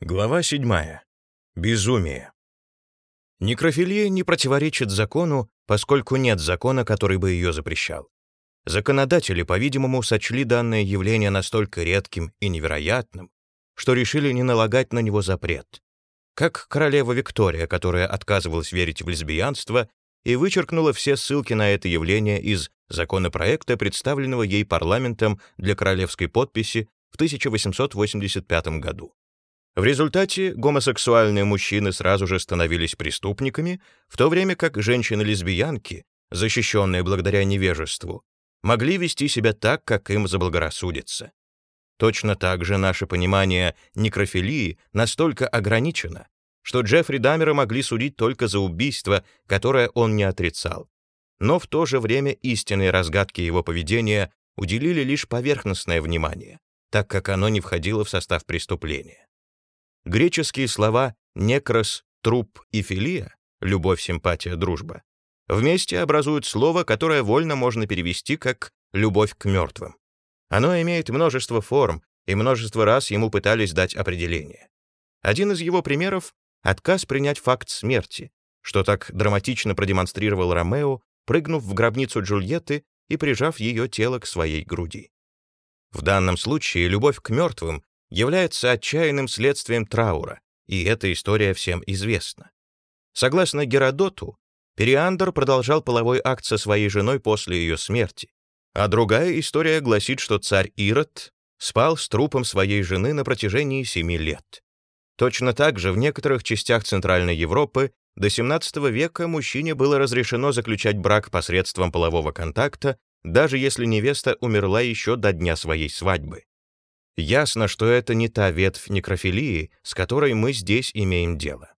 Глава 7. Безумие. Некрофилия не противоречит закону, поскольку нет закона, который бы ее запрещал. Законодатели, по-видимому, сочли данное явление настолько редким и невероятным, что решили не налагать на него запрет. Как королева Виктория, которая отказывалась верить в лесбиянство и вычеркнула все ссылки на это явление из законопроекта, представленного ей парламентом для королевской подписи в 1885 году. В результате гомосексуальные мужчины сразу же становились преступниками, в то время как женщины-лесбиянки, защищенные благодаря невежеству, могли вести себя так, как им заблагорассудится. Точно так же наше понимание некрофилии настолько ограничено, что Джеффри Даммера могли судить только за убийство, которое он не отрицал. Но в то же время истинные разгадки его поведения уделили лишь поверхностное внимание, так как оно не входило в состав преступления. Греческие слова «некрос», «труп» и «филия» — любовь, симпатия, дружба — вместе образуют слово, которое вольно можно перевести как «любовь к мертвым». Оно имеет множество форм, и множество раз ему пытались дать определение. Один из его примеров — отказ принять факт смерти, что так драматично продемонстрировал Ромео, прыгнув в гробницу Джульетты и прижав ее тело к своей груди. В данном случае любовь к мертвым является отчаянным следствием траура, и эта история всем известна. Согласно Геродоту, Периандр продолжал половой акт со своей женой после ее смерти, а другая история гласит, что царь Ирод спал с трупом своей жены на протяжении семи лет. Точно так же в некоторых частях Центральной Европы до XVII века мужчине было разрешено заключать брак посредством полового контакта, даже если невеста умерла еще до дня своей свадьбы. Ясно, что это не та ветвь некрофилии, с которой мы здесь имеем дело.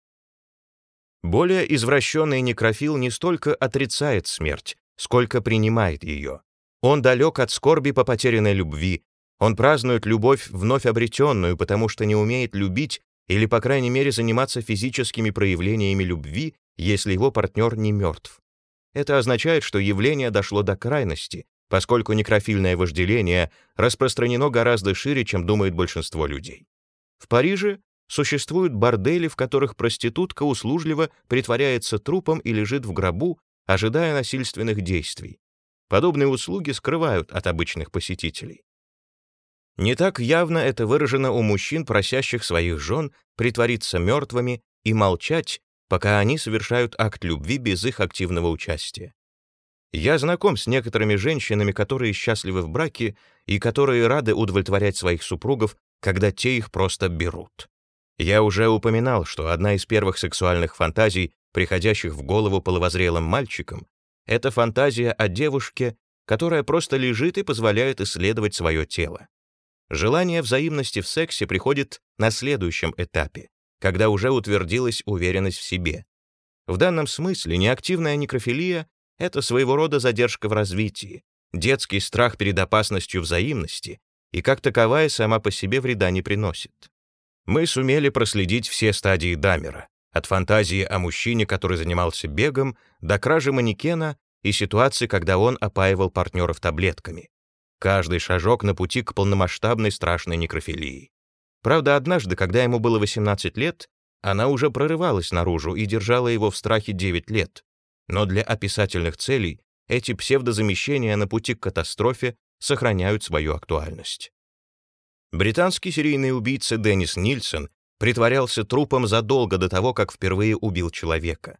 Более извращенный некрофил не столько отрицает смерть, сколько принимает ее. Он далек от скорби по потерянной любви, он празднует любовь вновь обретенную, потому что не умеет любить или, по крайней мере, заниматься физическими проявлениями любви, если его партнер не мертв. Это означает, что явление дошло до крайности, поскольку некрофильное вожделение распространено гораздо шире, чем думает большинство людей. В Париже существуют бордели, в которых проститутка услужливо притворяется трупом и лежит в гробу, ожидая насильственных действий. Подобные услуги скрывают от обычных посетителей. Не так явно это выражено у мужчин, просящих своих жен притвориться мертвыми и молчать, пока они совершают акт любви без их активного участия. Я знаком с некоторыми женщинами, которые счастливы в браке и которые рады удовлетворять своих супругов, когда те их просто берут. Я уже упоминал, что одна из первых сексуальных фантазий, приходящих в голову половозрелым мальчикам, это фантазия о девушке, которая просто лежит и позволяет исследовать свое тело. Желание взаимности в сексе приходит на следующем этапе, когда уже утвердилась уверенность в себе. В данном смысле неактивная некрофилия это своего рода задержка в развитии, детский страх перед опасностью взаимности, и как таковая сама по себе вреда не приносит. Мы сумели проследить все стадии Дамера, от фантазии о мужчине, который занимался бегом, до кражи манекена и ситуации, когда он опаивал партнеров таблетками. Каждый шажок на пути к полномасштабной страшной некрофилии. Правда, однажды, когда ему было 18 лет, она уже прорывалась наружу и держала его в страхе 9 лет, но для описательных целей эти псевдозамещения на пути к катастрофе сохраняют свою актуальность. Британский серийный убийца Деннис Нильсон притворялся трупом задолго до того, как впервые убил человека.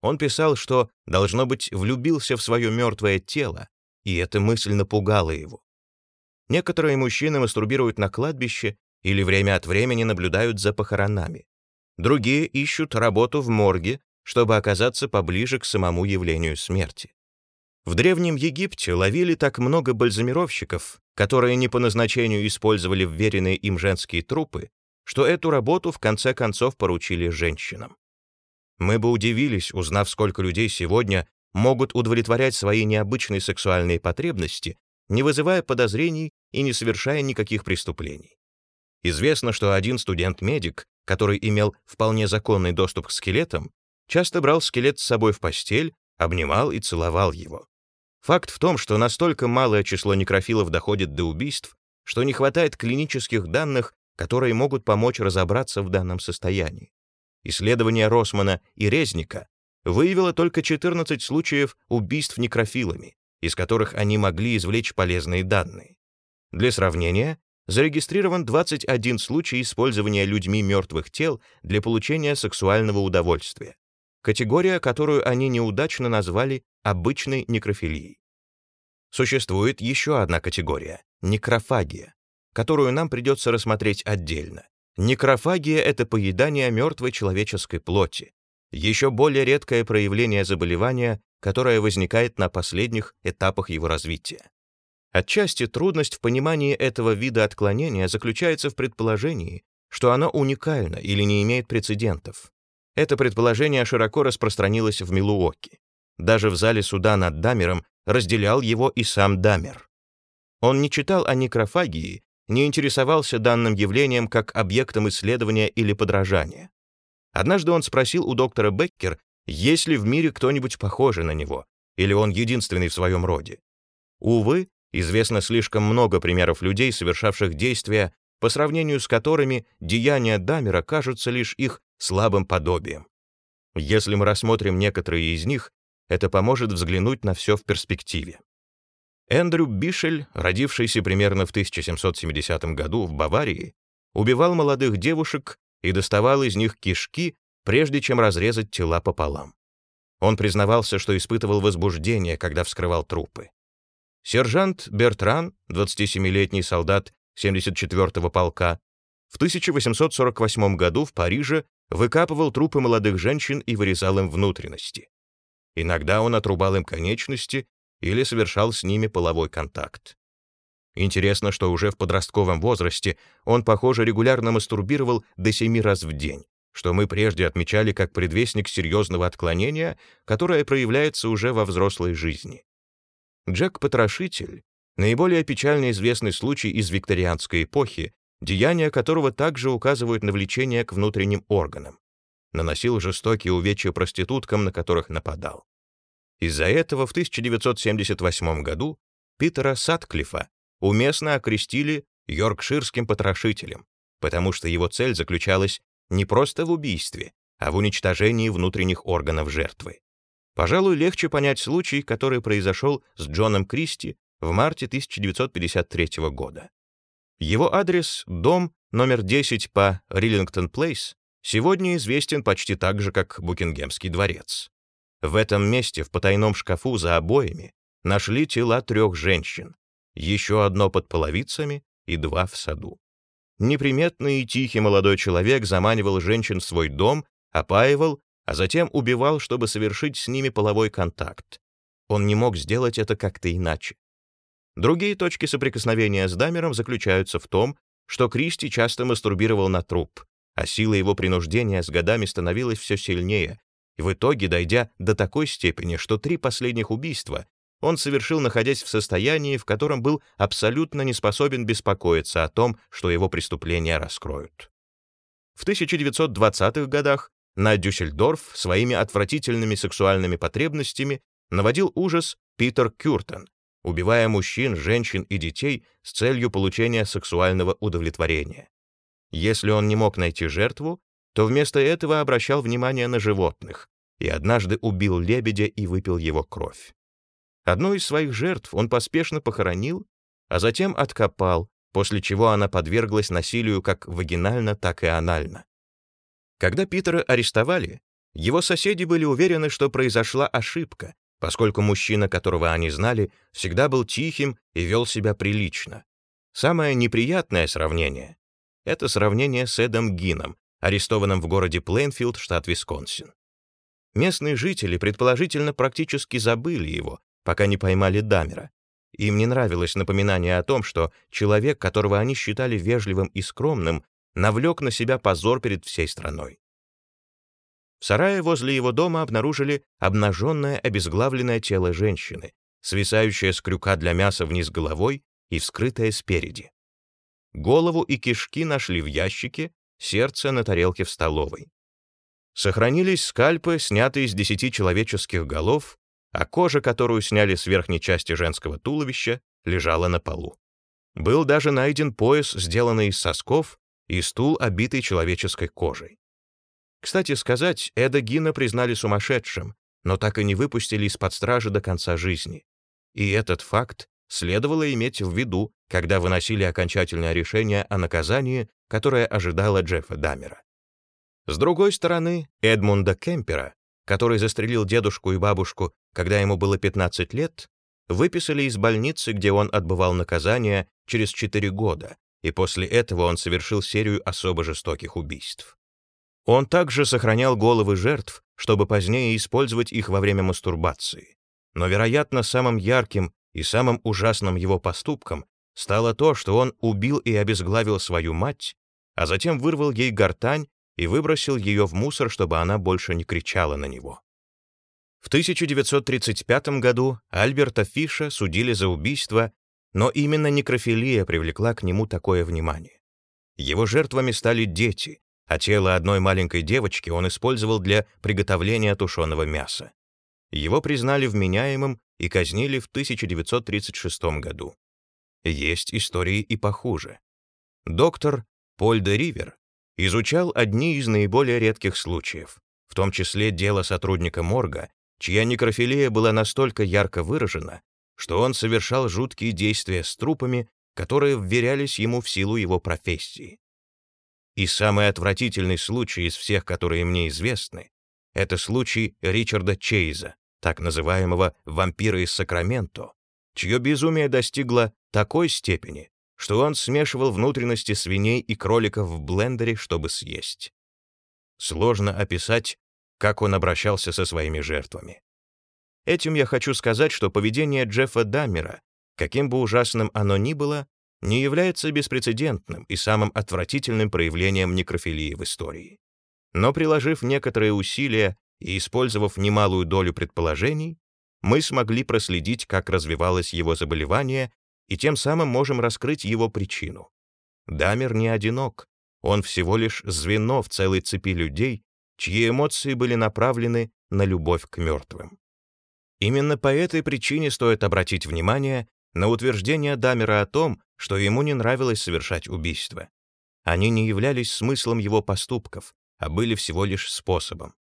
Он писал, что, должно быть, влюбился в свое мертвое тело, и эта мысль напугала его. Некоторые мужчины мастурбируют на кладбище или время от времени наблюдают за похоронами. Другие ищут работу в морге чтобы оказаться поближе к самому явлению смерти. В Древнем Египте ловили так много бальзамировщиков, которые не по назначению использовали вверенные им женские трупы, что эту работу в конце концов поручили женщинам. Мы бы удивились, узнав, сколько людей сегодня могут удовлетворять свои необычные сексуальные потребности, не вызывая подозрений и не совершая никаких преступлений. Известно, что один студент-медик, который имел вполне законный доступ к скелетам, часто брал скелет с собой в постель, обнимал и целовал его. Факт в том, что настолько малое число некрофилов доходит до убийств, что не хватает клинических данных, которые могут помочь разобраться в данном состоянии. Исследование Росмана и Резника выявило только 14 случаев убийств некрофилами, из которых они могли извлечь полезные данные. Для сравнения, зарегистрирован 21 случай использования людьми мертвых тел для получения сексуального удовольствия, категория, которую они неудачно назвали обычной некрофилией. Существует еще одна категория — некрофагия, которую нам придется рассмотреть отдельно. Некрофагия — это поедание мертвой человеческой плоти, еще более редкое проявление заболевания, которое возникает на последних этапах его развития. Отчасти трудность в понимании этого вида отклонения заключается в предположении, что оно уникально или не имеет прецедентов. Это предположение широко распространилось в Милуоке. Даже в зале суда над Дамером разделял его и сам Дамер. Он не читал о некрофагии, не интересовался данным явлением как объектом исследования или подражания. Однажды он спросил у доктора Беккер, есть ли в мире кто-нибудь похожий на него, или он единственный в своем роде. Увы, известно слишком много примеров людей, совершавших действия, по сравнению с которыми деяния Дамера кажутся лишь их слабым подобием. Если мы рассмотрим некоторые из них, это поможет взглянуть на все в перспективе. Эндрю Бишель, родившийся примерно в 1770 году в Баварии, убивал молодых девушек и доставал из них кишки, прежде чем разрезать тела пополам. Он признавался, что испытывал возбуждение, когда вскрывал трупы. Сержант Бертран, 27-летний солдат 74-го полка, в 1848 году в Париже выкапывал трупы молодых женщин и вырезал им внутренности. Иногда он отрубал им конечности или совершал с ними половой контакт. Интересно, что уже в подростковом возрасте он, похоже, регулярно мастурбировал до семи раз в день, что мы прежде отмечали как предвестник серьезного отклонения, которое проявляется уже во взрослой жизни. Джек-потрошитель — наиболее печально известный случай из викторианской эпохи, деяния которого также указывают на влечение к внутренним органам. Наносил жестокие увечья проституткам, на которых нападал. Из-за этого в 1978 году Питера Сатклифа уместно окрестили йоркширским потрошителем, потому что его цель заключалась не просто в убийстве, а в уничтожении внутренних органов жертвы. Пожалуй, легче понять случай, который произошел с Джоном Кристи в марте 1953 года. Его адрес — дом номер 10 по Риллингтон Плейс, сегодня известен почти так же, как Букингемский дворец. В этом месте, в потайном шкафу за обоями, нашли тела трех женщин, еще одно под половицами и два в саду. Неприметный и тихий молодой человек заманивал женщин в свой дом, опаивал, а затем убивал, чтобы совершить с ними половой контакт. Он не мог сделать это как-то иначе. Другие точки соприкосновения с Дамером заключаются в том, что Кристи часто мастурбировал на труп, а сила его принуждения с годами становилась все сильнее, и в итоге дойдя до такой степени, что три последних убийства он совершил, находясь в состоянии, в котором был абсолютно не способен беспокоиться о том, что его преступления раскроют. В 1920-х годах на Дюссельдорф своими отвратительными сексуальными потребностями наводил ужас Питер Кюртен, убивая мужчин, женщин и детей с целью получения сексуального удовлетворения. Если он не мог найти жертву, то вместо этого обращал внимание на животных и однажды убил лебедя и выпил его кровь. Одну из своих жертв он поспешно похоронил, а затем откопал, после чего она подверглась насилию как вагинально, так и анально. Когда Питера арестовали, его соседи были уверены, что произошла ошибка, поскольку мужчина, которого они знали, всегда был тихим и вел себя прилично. Самое неприятное сравнение — это сравнение с Эдом Гином, арестованным в городе Плейнфилд, штат Висконсин. Местные жители, предположительно, практически забыли его, пока не поймали Дамера. Им не нравилось напоминание о том, что человек, которого они считали вежливым и скромным, навлек на себя позор перед всей страной. В сарае возле его дома обнаружили обнаженное обезглавленное тело женщины, свисающее с крюка для мяса вниз головой и вскрытое спереди. Голову и кишки нашли в ящике, сердце на тарелке в столовой. Сохранились скальпы, снятые из десяти человеческих голов, а кожа, которую сняли с верхней части женского туловища, лежала на полу. Был даже найден пояс, сделанный из сосков, и стул, обитый человеческой кожей. Кстати сказать, Эда Гина признали сумасшедшим, но так и не выпустили из-под стражи до конца жизни. И этот факт следовало иметь в виду, когда выносили окончательное решение о наказании, которое ожидало Джеффа Дамера. С другой стороны, Эдмунда Кемпера, который застрелил дедушку и бабушку, когда ему было 15 лет, выписали из больницы, где он отбывал наказание, через 4 года, и после этого он совершил серию особо жестоких убийств. Он также сохранял головы жертв, чтобы позднее использовать их во время мастурбации. Но, вероятно, самым ярким и самым ужасным его поступком стало то, что он убил и обезглавил свою мать, а затем вырвал ей гортань и выбросил ее в мусор, чтобы она больше не кричала на него. В 1935 году Альберта Фиша судили за убийство, но именно некрофилия привлекла к нему такое внимание. Его жертвами стали дети, а тело одной маленькой девочки он использовал для приготовления тушеного мяса. Его признали вменяемым и казнили в 1936 году. Есть истории и похуже. Доктор Поль де Ривер изучал одни из наиболее редких случаев, в том числе дело сотрудника морга, чья некрофилия была настолько ярко выражена, что он совершал жуткие действия с трупами, которые вверялись ему в силу его профессии. И самый отвратительный случай из всех, которые мне известны, это случай Ричарда Чейза, так называемого «вампира из Сакраменто», чье безумие достигло такой степени, что он смешивал внутренности свиней и кроликов в блендере, чтобы съесть. Сложно описать, как он обращался со своими жертвами. Этим я хочу сказать, что поведение Джеффа Даммера, каким бы ужасным оно ни было, не является беспрецедентным и самым отвратительным проявлением некрофилии в истории. Но приложив некоторые усилия и использовав немалую долю предположений, мы смогли проследить, как развивалось его заболевание, и тем самым можем раскрыть его причину. Дамер не одинок, он всего лишь звено в целой цепи людей, чьи эмоции были направлены на любовь к мертвым. Именно по этой причине стоит обратить внимание на утверждение Дамера о том, что ему не нравилось совершать убийства. Они не являлись смыслом его поступков, а были всего лишь способом.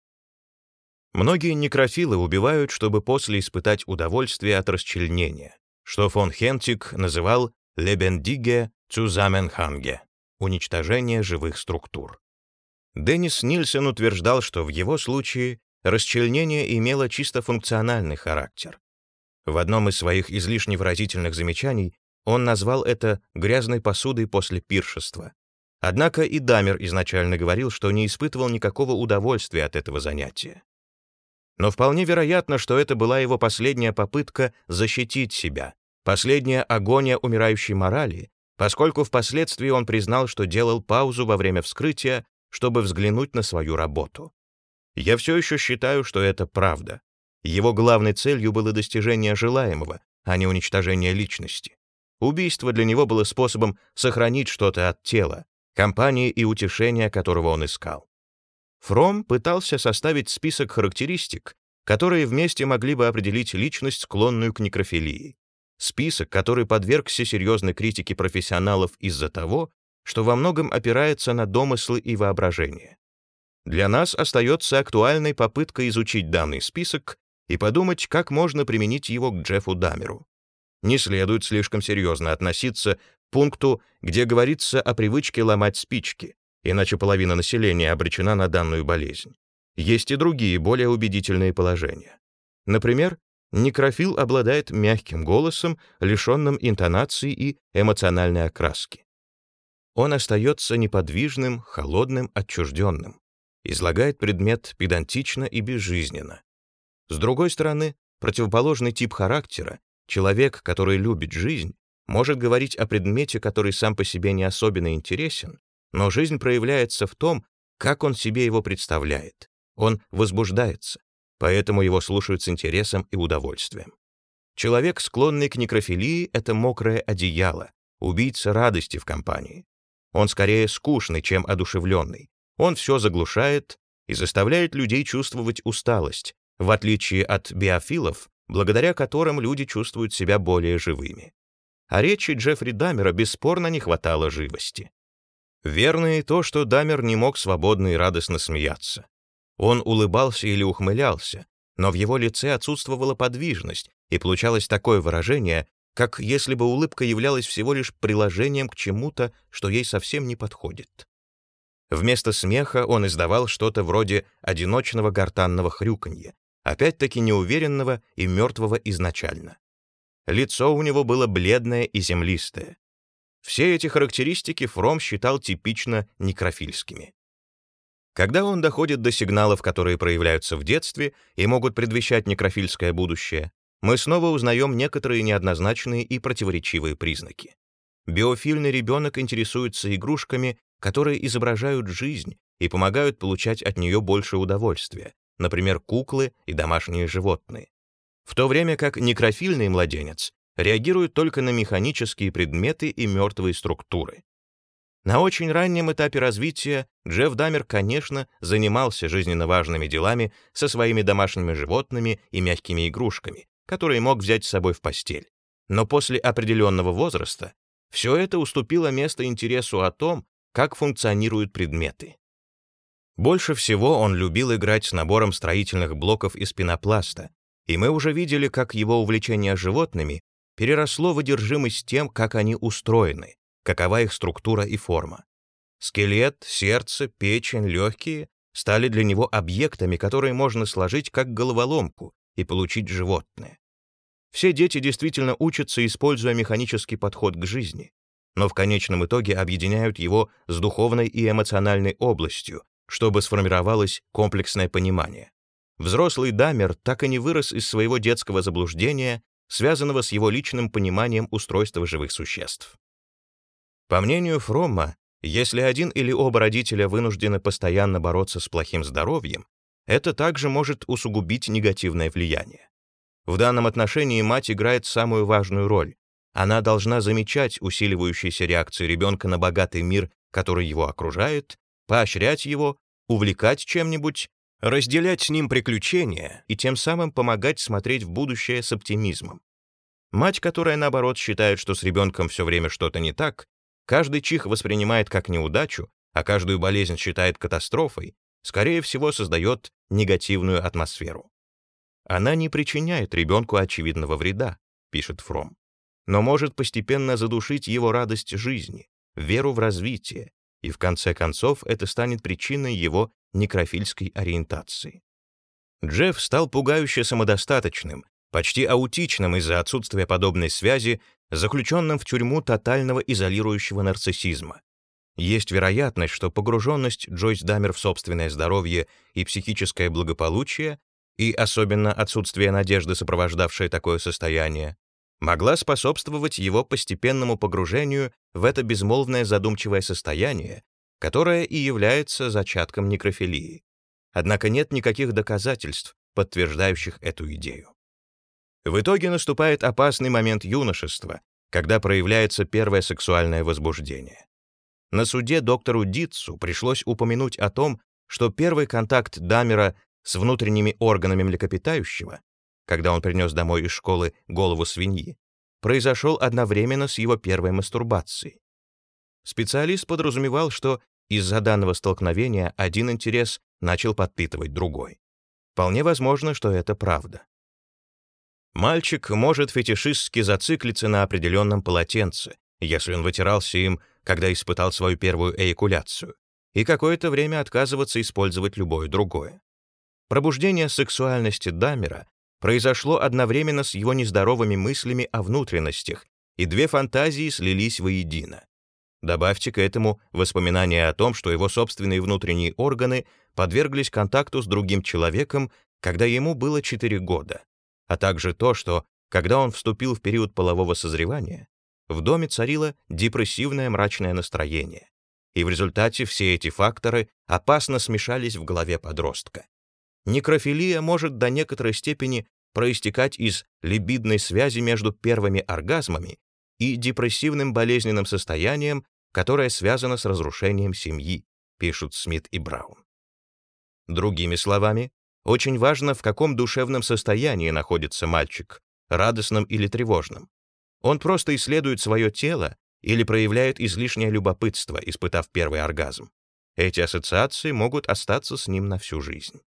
Многие некрофилы убивают, чтобы после испытать удовольствие от расчленения, что фон Хентик называл «лебендиге цузаменханге» — уничтожение живых структур. Деннис Нильсон утверждал, что в его случае расчленение имело чисто функциональный характер. В одном из своих излишне выразительных замечаний он назвал это грязной посудой после пиршества. Однако и Дамер изначально говорил, что не испытывал никакого удовольствия от этого занятия. Но вполне вероятно, что это была его последняя попытка защитить себя, последняя агония умирающей морали, поскольку впоследствии он признал, что делал паузу во время вскрытия, чтобы взглянуть на свою работу. Я все еще считаю, что это правда. Его главной целью было достижение желаемого, а не уничтожение личности. Убийство для него было способом сохранить что-то от тела, компании и утешения, которого он искал. Фром пытался составить список характеристик, которые вместе могли бы определить личность, склонную к некрофилии. Список, который подвергся серьезной критике профессионалов из-за того, что во многом опирается на домыслы и воображение. Для нас остается актуальной попытка изучить данный список и подумать, как можно применить его к Джеффу Дамеру не следует слишком серьезно относиться к пункту, где говорится о привычке ломать спички, иначе половина населения обречена на данную болезнь. Есть и другие, более убедительные положения. Например, некрофил обладает мягким голосом, лишенным интонации и эмоциональной окраски. Он остается неподвижным, холодным, отчужденным, излагает предмет педантично и безжизненно. С другой стороны, противоположный тип характера Человек, который любит жизнь, может говорить о предмете, который сам по себе не особенно интересен, но жизнь проявляется в том, как он себе его представляет. Он возбуждается, поэтому его слушают с интересом и удовольствием. Человек, склонный к некрофилии, — это мокрое одеяло, убийца радости в компании. Он скорее скучный, чем одушевленный. Он все заглушает и заставляет людей чувствовать усталость, в отличие от биофилов, благодаря которым люди чувствуют себя более живыми. А речи Джеффри Даммера бесспорно не хватало живости. Верно и то, что Дамер не мог свободно и радостно смеяться. Он улыбался или ухмылялся, но в его лице отсутствовала подвижность, и получалось такое выражение, как если бы улыбка являлась всего лишь приложением к чему-то, что ей совсем не подходит. Вместо смеха он издавал что-то вроде одиночного гортанного хрюканья, опять-таки неуверенного и мертвого изначально. Лицо у него было бледное и землистое. Все эти характеристики Фром считал типично некрофильскими. Когда он доходит до сигналов, которые проявляются в детстве и могут предвещать некрофильское будущее, мы снова узнаем некоторые неоднозначные и противоречивые признаки. Биофильный ребенок интересуется игрушками, которые изображают жизнь и помогают получать от нее больше удовольствия, например, куклы и домашние животные. В то время как некрофильный младенец реагирует только на механические предметы и мертвые структуры. На очень раннем этапе развития Джефф Дамер, конечно, занимался жизненно важными делами со своими домашними животными и мягкими игрушками, которые мог взять с собой в постель. Но после определенного возраста все это уступило место интересу о том, как функционируют предметы. Больше всего он любил играть с набором строительных блоков из пенопласта, и мы уже видели, как его увлечение животными переросло в одержимость тем, как они устроены, какова их структура и форма. Скелет, сердце, печень, легкие стали для него объектами, которые можно сложить как головоломку и получить животное. Все дети действительно учатся, используя механический подход к жизни, но в конечном итоге объединяют его с духовной и эмоциональной областью, чтобы сформировалось комплексное понимание. Взрослый Дамер так и не вырос из своего детского заблуждения, связанного с его личным пониманием устройства живых существ. По мнению Фромма, если один или оба родителя вынуждены постоянно бороться с плохим здоровьем, это также может усугубить негативное влияние. В данном отношении мать играет самую важную роль. Она должна замечать усиливающиеся реакции ребенка на богатый мир, который его окружает, поощрять его, увлекать чем-нибудь, разделять с ним приключения и тем самым помогать смотреть в будущее с оптимизмом. Мать, которая, наоборот, считает, что с ребенком все время что-то не так, каждый чих воспринимает как неудачу, а каждую болезнь считает катастрофой, скорее всего, создает негативную атмосферу. Она не причиняет ребенку очевидного вреда, пишет Фром, но может постепенно задушить его радость жизни, веру в развитие, и в конце концов это станет причиной его некрофильской ориентации. Джефф стал пугающе самодостаточным, почти аутичным из-за отсутствия подобной связи, заключенным в тюрьму тотального изолирующего нарциссизма. Есть вероятность, что погруженность Джойс Дамер в собственное здоровье и психическое благополучие, и особенно отсутствие надежды, сопровождавшее такое состояние, могла способствовать его постепенному погружению в это безмолвное задумчивое состояние, которое и является зачатком некрофилии. Однако нет никаких доказательств, подтверждающих эту идею. В итоге наступает опасный момент юношества, когда проявляется первое сексуальное возбуждение. На суде доктору Дитсу пришлось упомянуть о том, что первый контакт Дамера с внутренними органами млекопитающего, когда он принес домой из школы голову свиньи, произошел одновременно с его первой мастурбацией. Специалист подразумевал, что из-за данного столкновения один интерес начал подпитывать другой. Вполне возможно, что это правда. Мальчик может фетишистски зациклиться на определенном полотенце, если он вытирался им, когда испытал свою первую эякуляцию, и какое-то время отказываться использовать любое другое. Пробуждение сексуальности Дамера произошло одновременно с его нездоровыми мыслями о внутренностях, и две фантазии слились воедино. Добавьте к этому воспоминания о том, что его собственные внутренние органы подверглись контакту с другим человеком, когда ему было 4 года, а также то, что, когда он вступил в период полового созревания, в доме царило депрессивное мрачное настроение, и в результате все эти факторы опасно смешались в голове подростка. Некрофилия может до некоторой степени проистекать из либидной связи между первыми оргазмами и депрессивным болезненным состоянием, которое связано с разрушением семьи, пишут Смит и Браун. Другими словами, очень важно, в каком душевном состоянии находится мальчик, радостном или тревожном. Он просто исследует свое тело или проявляет излишнее любопытство, испытав первый оргазм. Эти ассоциации могут остаться с ним на всю жизнь.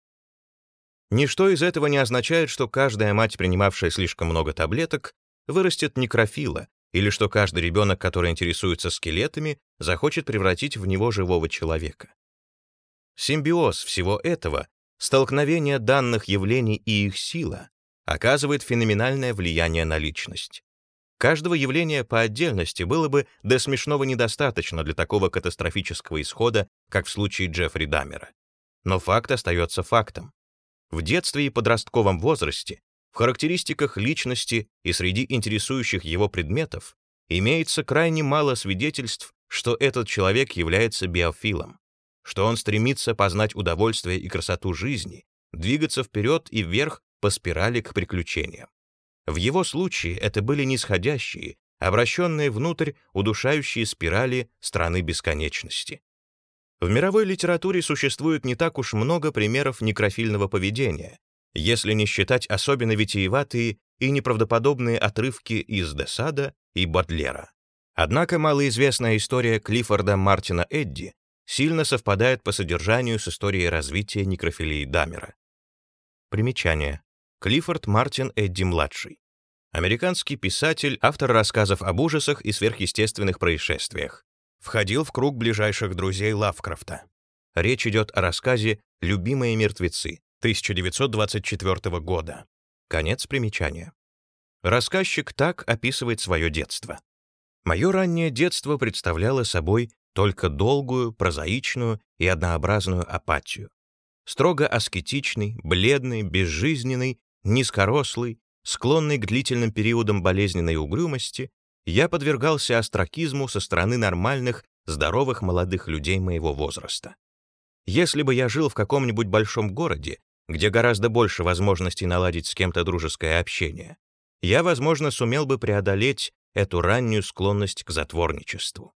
Ничто из этого не означает, что каждая мать, принимавшая слишком много таблеток, вырастет некрофила, или что каждый ребенок, который интересуется скелетами, захочет превратить в него живого человека. Симбиоз всего этого, столкновение данных явлений и их сила, оказывает феноменальное влияние на личность. Каждого явления по отдельности было бы до смешного недостаточно для такого катастрофического исхода, как в случае Джеффри Даммера. Но факт остается фактом. В детстве и подростковом возрасте, в характеристиках личности и среди интересующих его предметов имеется крайне мало свидетельств, что этот человек является биофилом, что он стремится познать удовольствие и красоту жизни, двигаться вперед и вверх по спирали к приключениям. В его случае это были нисходящие, обращенные внутрь удушающие спирали страны бесконечности. В мировой литературе существует не так уж много примеров некрофильного поведения, если не считать особенно витиеватые и неправдоподобные отрывки из Десада и Бодлера. Однако малоизвестная история Клиффорда Мартина Эдди сильно совпадает по содержанию с историей развития некрофилии Дамера. Примечание. Клиффорд Мартин Эдди-младший. Американский писатель, автор рассказов об ужасах и сверхъестественных происшествиях. Входил в круг ближайших друзей Лавкрафта. Речь идет о рассказе «Любимые мертвецы» 1924 года. Конец примечания. Рассказчик так описывает свое детство. Мое раннее детство представляло собой только долгую, прозаичную и однообразную апатию. Строго аскетичный, бледный, безжизненный низкорослый, склонный к длительным периодам болезненной угрюмости, я подвергался остракизму со стороны нормальных, здоровых молодых людей моего возраста. Если бы я жил в каком-нибудь большом городе, где гораздо больше возможностей наладить с кем-то дружеское общение, я, возможно, сумел бы преодолеть эту раннюю склонность к затворничеству.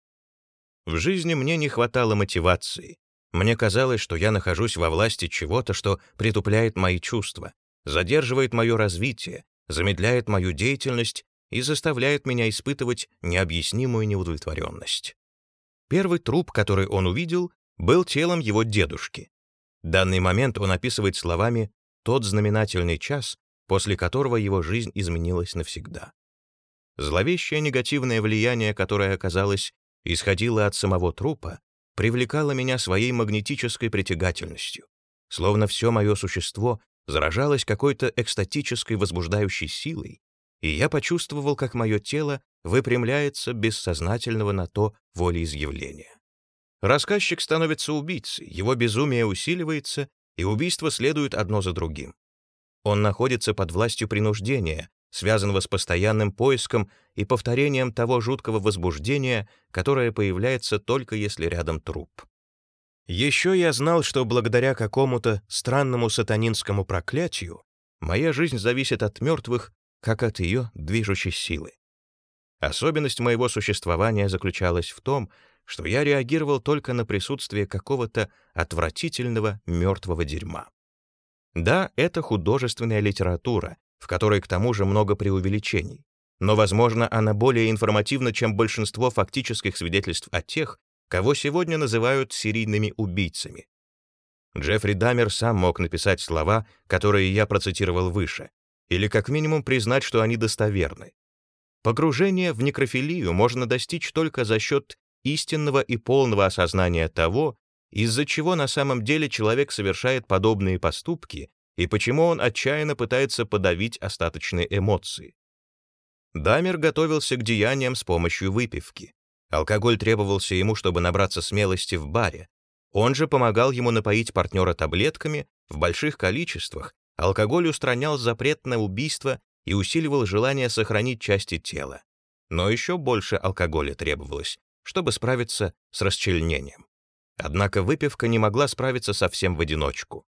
В жизни мне не хватало мотивации. Мне казалось, что я нахожусь во власти чего-то, что притупляет мои чувства, задерживает мое развитие, замедляет мою деятельность и заставляет меня испытывать необъяснимую неудовлетворенность. Первый труп, который он увидел, был телом его дедушки. Данный момент он описывает словами «тот знаменательный час», после которого его жизнь изменилась навсегда. Зловещее негативное влияние, которое, оказалось, исходило от самого трупа, привлекало меня своей магнетической притягательностью. Словно все мое существо заражалась какой-то экстатической возбуждающей силой, и я почувствовал, как мое тело выпрямляется бессознательного на то волеизъявления. Рассказчик становится убийцей, его безумие усиливается, и убийства следуют одно за другим. Он находится под властью принуждения, связанного с постоянным поиском и повторением того жуткого возбуждения, которое появляется только если рядом труп. Еще я знал, что благодаря какому-то странному сатанинскому проклятию моя жизнь зависит от мертвых, как от ее движущей силы. Особенность моего существования заключалась в том, что я реагировал только на присутствие какого-то отвратительного мертвого дерьма. Да, это художественная литература, в которой к тому же много преувеличений, но, возможно, она более информативна, чем большинство фактических свидетельств о тех, кого сегодня называют серийными убийцами. Джеффри Дамер сам мог написать слова, которые я процитировал выше, или как минимум признать, что они достоверны. Погружение в некрофилию можно достичь только за счет истинного и полного осознания того, из-за чего на самом деле человек совершает подобные поступки и почему он отчаянно пытается подавить остаточные эмоции. Дамер готовился к деяниям с помощью выпивки. Алкоголь требовался ему, чтобы набраться смелости в баре. Он же помогал ему напоить партнера таблетками в больших количествах. Алкоголь устранял запрет на убийство и усиливал желание сохранить части тела. Но еще больше алкоголя требовалось, чтобы справиться с расчленением. Однако выпивка не могла справиться совсем в одиночку.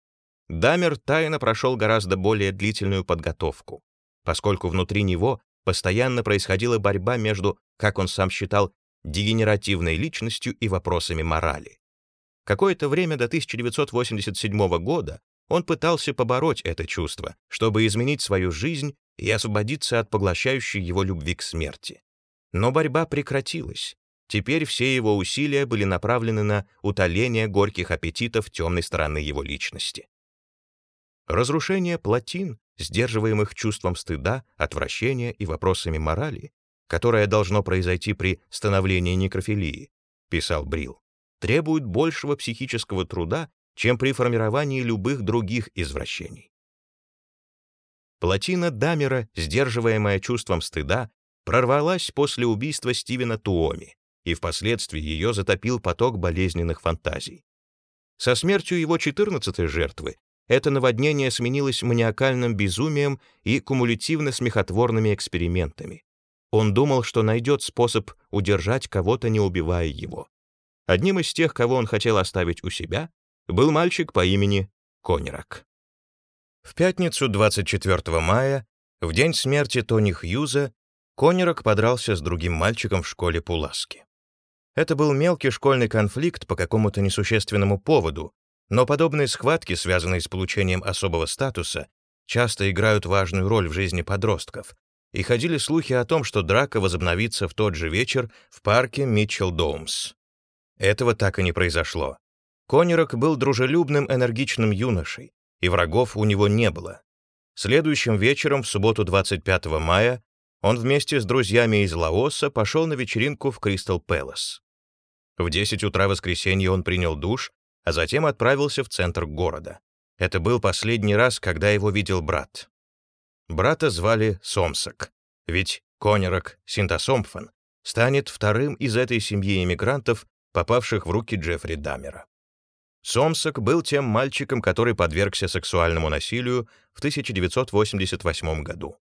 Дамер тайно прошел гораздо более длительную подготовку, поскольку внутри него постоянно происходила борьба между, как он сам считал, дегенеративной личностью и вопросами морали. Какое-то время до 1987 года он пытался побороть это чувство, чтобы изменить свою жизнь и освободиться от поглощающей его любви к смерти. Но борьба прекратилась. Теперь все его усилия были направлены на утоление горьких аппетитов темной стороны его личности. Разрушение плотин, сдерживаемых чувством стыда, отвращения и вопросами морали, которое должно произойти при становлении некрофилии, писал Брил, требует большего психического труда, чем при формировании любых других извращений. Плотина Дамера, сдерживаемая чувством стыда, прорвалась после убийства Стивена Туоми, и впоследствии ее затопил поток болезненных фантазий. Со смертью его 14-й жертвы это наводнение сменилось маниакальным безумием и кумулятивно-смехотворными экспериментами. Он думал, что найдет способ удержать кого-то, не убивая его. Одним из тех, кого он хотел оставить у себя, был мальчик по имени Конерак. В пятницу 24 мая, в день смерти Тони Хьюза, Конерак подрался с другим мальчиком в школе Пуласки. Это был мелкий школьный конфликт по какому-то несущественному поводу, но подобные схватки, связанные с получением особого статуса, часто играют важную роль в жизни подростков, и ходили слухи о том, что драка возобновится в тот же вечер в парке Митчелл-Доумс. Этого так и не произошло. Конерок был дружелюбным, энергичным юношей, и врагов у него не было. Следующим вечером, в субботу 25 мая, он вместе с друзьями из Лаоса пошел на вечеринку в Кристал Пэлас. В 10 утра воскресенья он принял душ, а затем отправился в центр города. Это был последний раз, когда его видел брат. Брата звали Сомсак, ведь Конерок Синтасомфан станет вторым из этой семьи иммигрантов, попавших в руки Джеффри Дамера. Сомсак был тем мальчиком, который подвергся сексуальному насилию в 1988 году.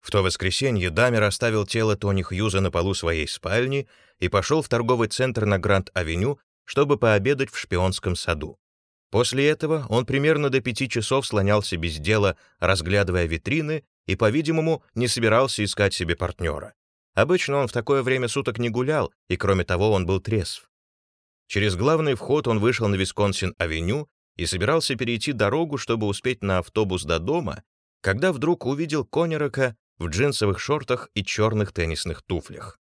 В то воскресенье Дамер оставил тело Тони Хьюза на полу своей спальни и пошел в торговый центр на Гранд-авеню, чтобы пообедать в шпионском саду. После этого он примерно до пяти часов слонялся без дела, разглядывая витрины, и, по-видимому, не собирался искать себе партнера. Обычно он в такое время суток не гулял, и, кроме того, он был трезв. Через главный вход он вышел на Висконсин-авеню и собирался перейти дорогу, чтобы успеть на автобус до дома, когда вдруг увидел Конерака в джинсовых шортах и черных теннисных туфлях.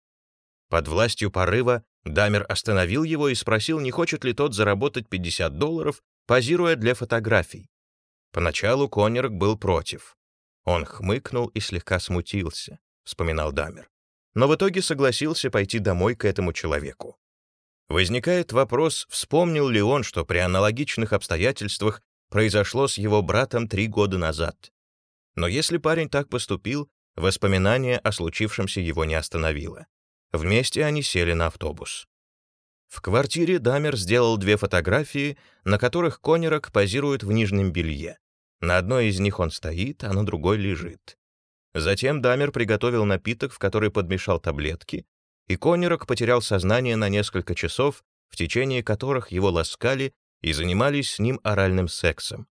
Под властью порыва Дамер остановил его и спросил, не хочет ли тот заработать 50 долларов, позируя для фотографий. Поначалу Конерк был против. Он хмыкнул и слегка смутился, вспоминал Дамер. Но в итоге согласился пойти домой к этому человеку. Возникает вопрос, вспомнил ли он, что при аналогичных обстоятельствах произошло с его братом три года назад. Но если парень так поступил, воспоминание о случившемся его не остановило. Вместе они сели на автобус. В квартире Дамер сделал две фотографии, на которых Конерок позирует в нижнем белье. На одной из них он стоит, а на другой лежит. Затем Дамер приготовил напиток, в который подмешал таблетки, и Конерок потерял сознание на несколько часов, в течение которых его ласкали и занимались с ним оральным сексом.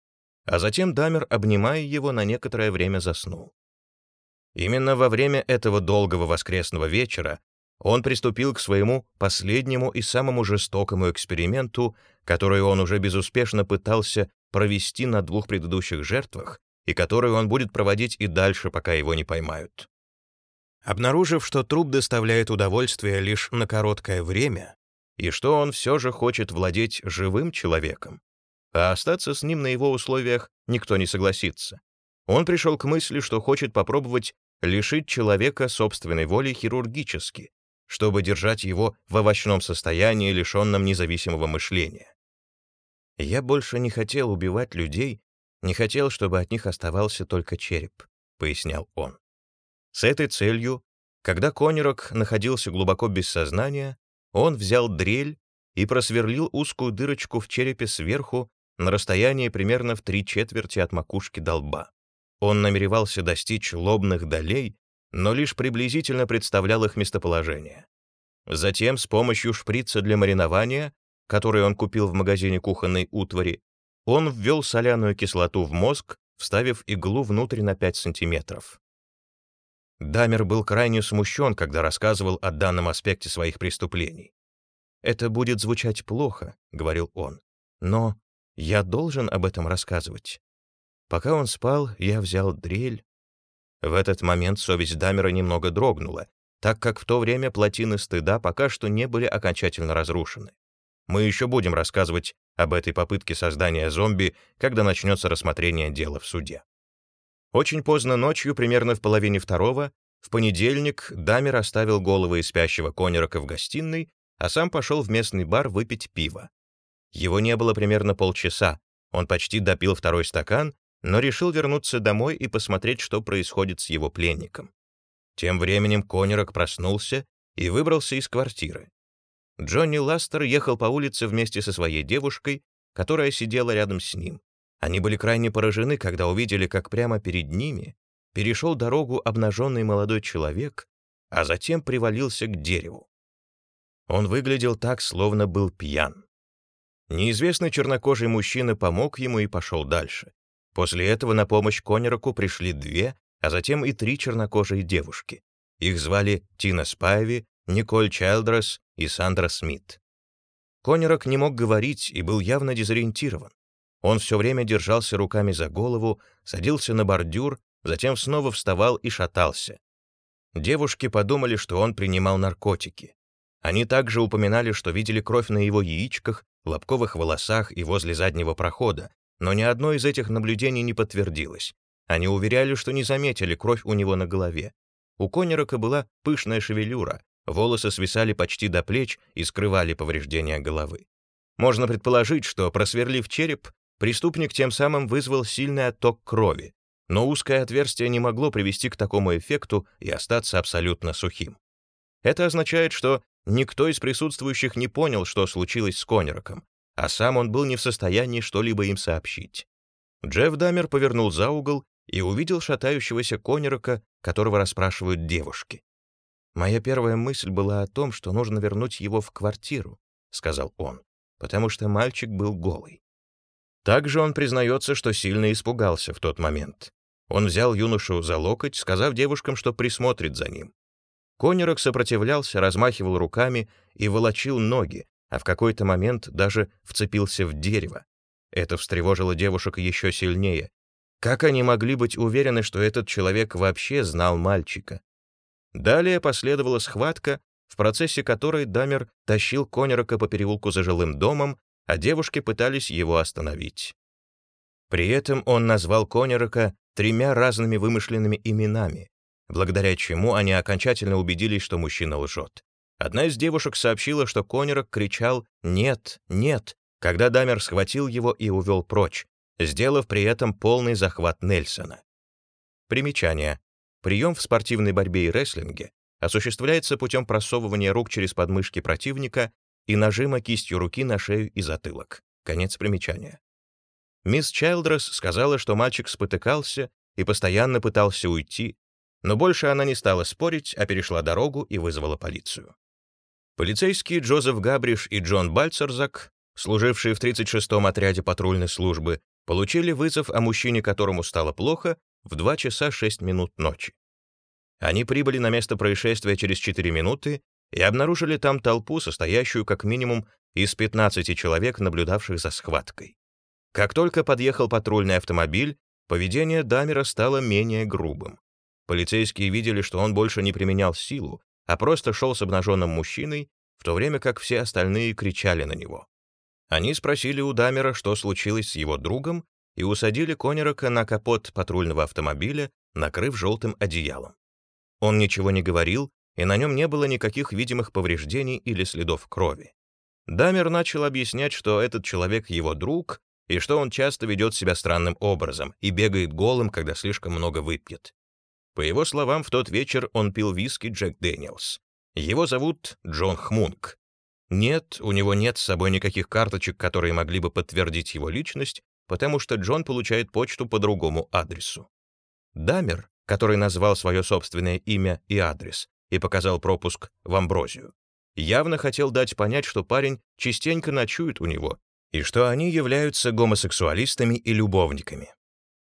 А затем Дамер, обнимая его, на некоторое время заснул. Именно во время этого долгого воскресного вечера он приступил к своему последнему и самому жестокому эксперименту, который он уже безуспешно пытался провести на двух предыдущих жертвах и который он будет проводить и дальше, пока его не поймают. Обнаружив, что труп доставляет удовольствие лишь на короткое время, и что он все же хочет владеть живым человеком, а остаться с ним на его условиях никто не согласится, он пришел к мысли, что хочет попробовать лишить человека собственной воли хирургически, чтобы держать его в овощном состоянии, лишенном независимого мышления. Я больше не хотел убивать людей, не хотел, чтобы от них оставался только череп, пояснял он. С этой целью, когда Конерок находился глубоко без сознания, он взял дрель и просверлил узкую дырочку в черепе сверху на расстоянии примерно в три четверти от макушки долба. Он намеревался достичь лобных долей, но лишь приблизительно представлял их местоположение. Затем с помощью шприца для маринования, который он купил в магазине кухонной утвари, он ввел соляную кислоту в мозг, вставив иглу внутрь на 5 сантиметров. Дамер был крайне смущен, когда рассказывал о данном аспекте своих преступлений. «Это будет звучать плохо», — говорил он, — «но я должен об этом рассказывать». Пока он спал, я взял дрель, в этот момент совесть Дамера немного дрогнула, так как в то время плотины стыда пока что не были окончательно разрушены. Мы еще будем рассказывать об этой попытке создания зомби, когда начнется рассмотрение дела в суде. Очень поздно ночью, примерно в половине второго, в понедельник Дамер оставил головы спящего Конерака в гостиной, а сам пошел в местный бар выпить пиво. Его не было примерно полчаса, он почти допил второй стакан, но решил вернуться домой и посмотреть, что происходит с его пленником. Тем временем Конерак проснулся и выбрался из квартиры. Джонни Ластер ехал по улице вместе со своей девушкой, которая сидела рядом с ним. Они были крайне поражены, когда увидели, как прямо перед ними перешел дорогу обнаженный молодой человек, а затем привалился к дереву. Он выглядел так, словно был пьян. Неизвестный чернокожий мужчина помог ему и пошел дальше. После этого на помощь Конераку пришли две, а затем и три чернокожие девушки. Их звали Тина Спайви, Николь Чайлдресс и Сандра Смит. Конерак не мог говорить и был явно дезориентирован. Он все время держался руками за голову, садился на бордюр, затем снова вставал и шатался. Девушки подумали, что он принимал наркотики. Они также упоминали, что видели кровь на его яичках, лобковых волосах и возле заднего прохода, но ни одно из этих наблюдений не подтвердилось. Они уверяли, что не заметили кровь у него на голове. У Конерака была пышная шевелюра, волосы свисали почти до плеч и скрывали повреждения головы. Можно предположить, что, просверлив череп, преступник тем самым вызвал сильный отток крови, но узкое отверстие не могло привести к такому эффекту и остаться абсолютно сухим. Это означает, что никто из присутствующих не понял, что случилось с Конераком, а сам он был не в состоянии что-либо им сообщить. Джефф Дамер повернул за угол и увидел шатающегося Конерака, которого расспрашивают девушки. «Моя первая мысль была о том, что нужно вернуть его в квартиру», — сказал он, потому что мальчик был голый. Также он признается, что сильно испугался в тот момент. Он взял юношу за локоть, сказав девушкам, что присмотрит за ним. Конерок сопротивлялся, размахивал руками и волочил ноги, а в какой-то момент даже вцепился в дерево. Это встревожило девушек еще сильнее. Как они могли быть уверены, что этот человек вообще знал мальчика? Далее последовала схватка, в процессе которой Дамер тащил Конерока по переулку за жилым домом, а девушки пытались его остановить. При этом он назвал Конерока тремя разными вымышленными именами, благодаря чему они окончательно убедились, что мужчина лжет. Одна из девушек сообщила, что Конерок кричал «Нет, нет», когда Дамер схватил его и увел прочь, сделав при этом полный захват Нельсона. Примечание. Прием в спортивной борьбе и рестлинге осуществляется путем просовывания рук через подмышки противника и нажима кистью руки на шею и затылок. Конец примечания. Мисс Чайлдресс сказала, что мальчик спотыкался и постоянно пытался уйти, но больше она не стала спорить, а перешла дорогу и вызвала полицию. Полицейские Джозеф Габриш и Джон Бальцерзак, служившие в 36-м отряде патрульной службы, получили вызов о мужчине, которому стало плохо, в 2 часа 6 минут ночи. Они прибыли на место происшествия через 4 минуты и обнаружили там толпу, состоящую как минимум из 15 человек, наблюдавших за схваткой. Как только подъехал патрульный автомобиль, поведение Дамера стало менее грубым. Полицейские видели, что он больше не применял силу, а просто шел с обнаженным мужчиной, в то время как все остальные кричали на него. Они спросили у Дамера, что случилось с его другом, и усадили Конерака на капот патрульного автомобиля, накрыв желтым одеялом. Он ничего не говорил, и на нем не было никаких видимых повреждений или следов крови. Дамер начал объяснять, что этот человек его друг, и что он часто ведет себя странным образом и бегает голым, когда слишком много выпьет. По его словам, в тот вечер он пил виски Джек Дэниелс. Его зовут Джон Хмунг. Нет, у него нет с собой никаких карточек, которые могли бы подтвердить его личность, потому что Джон получает почту по другому адресу. Дамер, который назвал свое собственное имя и адрес и показал пропуск в Амброзию, явно хотел дать понять, что парень частенько ночует у него и что они являются гомосексуалистами и любовниками.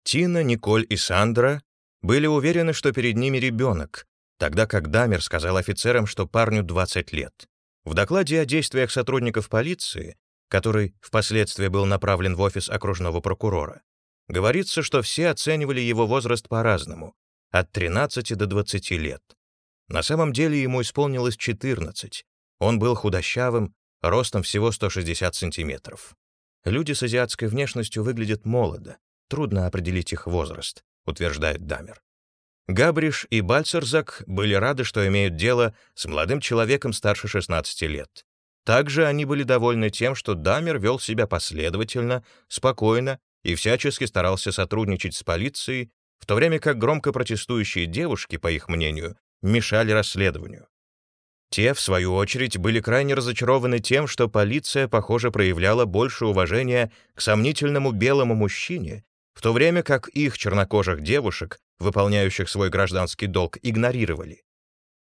Тина, Николь и Сандра были уверены, что перед ними ребенок, тогда как Дамер сказал офицерам, что парню 20 лет. В докладе о действиях сотрудников полиции, который впоследствии был направлен в офис окружного прокурора, говорится, что все оценивали его возраст по-разному, от 13 до 20 лет. На самом деле ему исполнилось 14. Он был худощавым, ростом всего 160 сантиметров. Люди с азиатской внешностью выглядят молодо, трудно определить их возраст, утверждает Дамер. Габриш и Бальцерзак были рады, что имеют дело с молодым человеком старше 16 лет. Также они были довольны тем, что Дамер вел себя последовательно, спокойно и всячески старался сотрудничать с полицией, в то время как громко протестующие девушки, по их мнению, мешали расследованию. Те, в свою очередь, были крайне разочарованы тем, что полиция, похоже, проявляла больше уважения к сомнительному белому мужчине, в то время как их чернокожих девушек, выполняющих свой гражданский долг, игнорировали.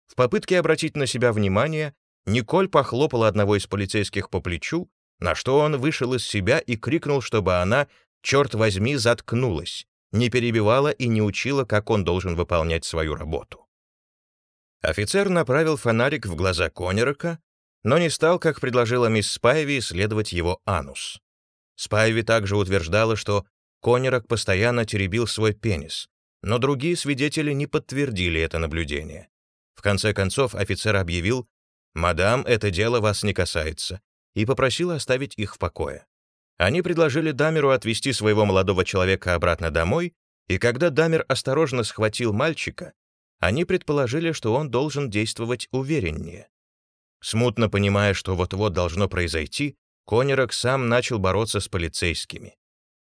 В попытке обратить на себя внимание, Николь похлопала одного из полицейских по плечу, на что он вышел из себя и крикнул, чтобы она, черт возьми, заткнулась, не перебивала и не учила, как он должен выполнять свою работу. Офицер направил фонарик в глаза Конерака, но не стал, как предложила мисс Спайви, исследовать его анус. Спайви также утверждала, что Конерак постоянно теребил свой пенис, но другие свидетели не подтвердили это наблюдение. В конце концов офицер объявил, «Мадам, это дело вас не касается», и попросил оставить их в покое. Они предложили Дамеру отвезти своего молодого человека обратно домой, и когда Дамер осторожно схватил мальчика, они предположили, что он должен действовать увереннее. Смутно понимая, что вот-вот должно произойти, Конерок сам начал бороться с полицейскими.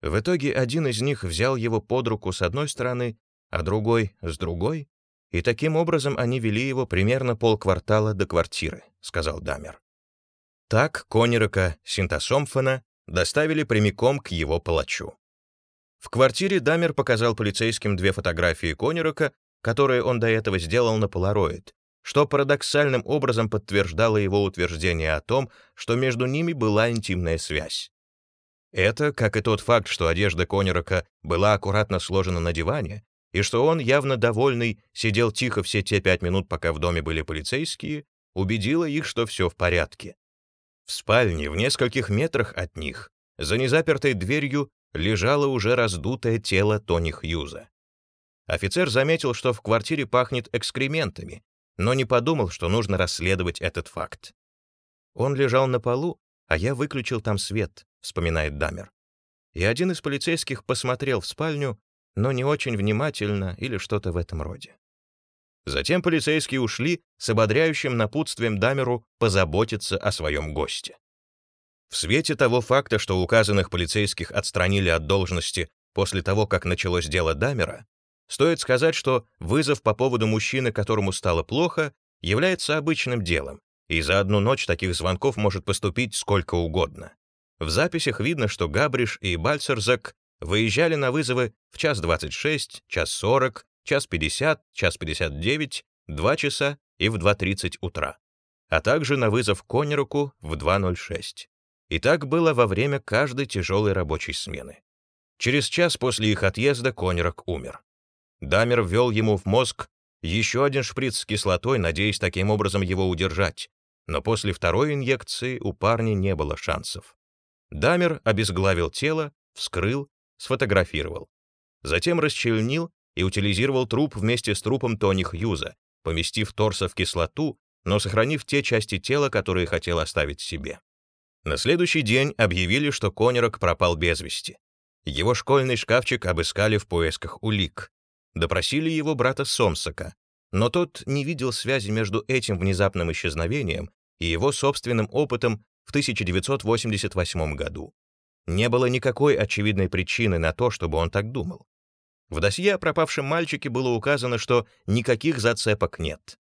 В итоге один из них взял его под руку с одной стороны, а другой — с другой, и таким образом они вели его примерно полквартала до квартиры, сказал Дамер. Так Конерака Синтасомфона доставили прямиком к его палачу. В квартире Дамер показал полицейским две фотографии Конерака, которые он до этого сделал на полароид, что парадоксальным образом подтверждало его утверждение о том, что между ними была интимная связь. Это, как и тот факт, что одежда Конерака была аккуратно сложена на диване, и что он, явно довольный, сидел тихо все те пять минут, пока в доме были полицейские, убедило их, что все в порядке. В спальне, в нескольких метрах от них, за незапертой дверью, лежало уже раздутое тело Тони Хьюза. Офицер заметил, что в квартире пахнет экскрементами, но не подумал, что нужно расследовать этот факт. Он лежал на полу, а я выключил там свет, вспоминает Дамер. И один из полицейских посмотрел в спальню, но не очень внимательно или что-то в этом роде. Затем полицейские ушли с ободряющим напутствием Дамеру позаботиться о своем госте. В свете того факта, что указанных полицейских отстранили от должности после того, как началось дело Дамера, стоит сказать, что вызов по поводу мужчины, которому стало плохо, является обычным делом, и за одну ночь таких звонков может поступить сколько угодно. В записях видно, что Габриш и Бальцерзак выезжали на вызовы в час 26, час 40, час 50, час 59, 2 часа и в 2.30 утра, а также на вызов Конеруку в 2.06. И так было во время каждой тяжелой рабочей смены. Через час после их отъезда Конерок умер. Дамер ввел ему в мозг еще один шприц с кислотой, надеясь таким образом его удержать, но после второй инъекции у парня не было шансов. Дамер обезглавил тело, вскрыл, сфотографировал. Затем расчленил и утилизировал труп вместе с трупом Тони Хьюза, поместив торса в кислоту, но сохранив те части тела, которые хотел оставить себе. На следующий день объявили, что Конерок пропал без вести. Его школьный шкафчик обыскали в поисках улик. Допросили его брата Сомсака, но тот не видел связи между этим внезапным исчезновением и его собственным опытом в 1988 году. Не было никакой очевидной причины на то, чтобы он так думал. В досье о пропавшем мальчике было указано, что никаких зацепок нет.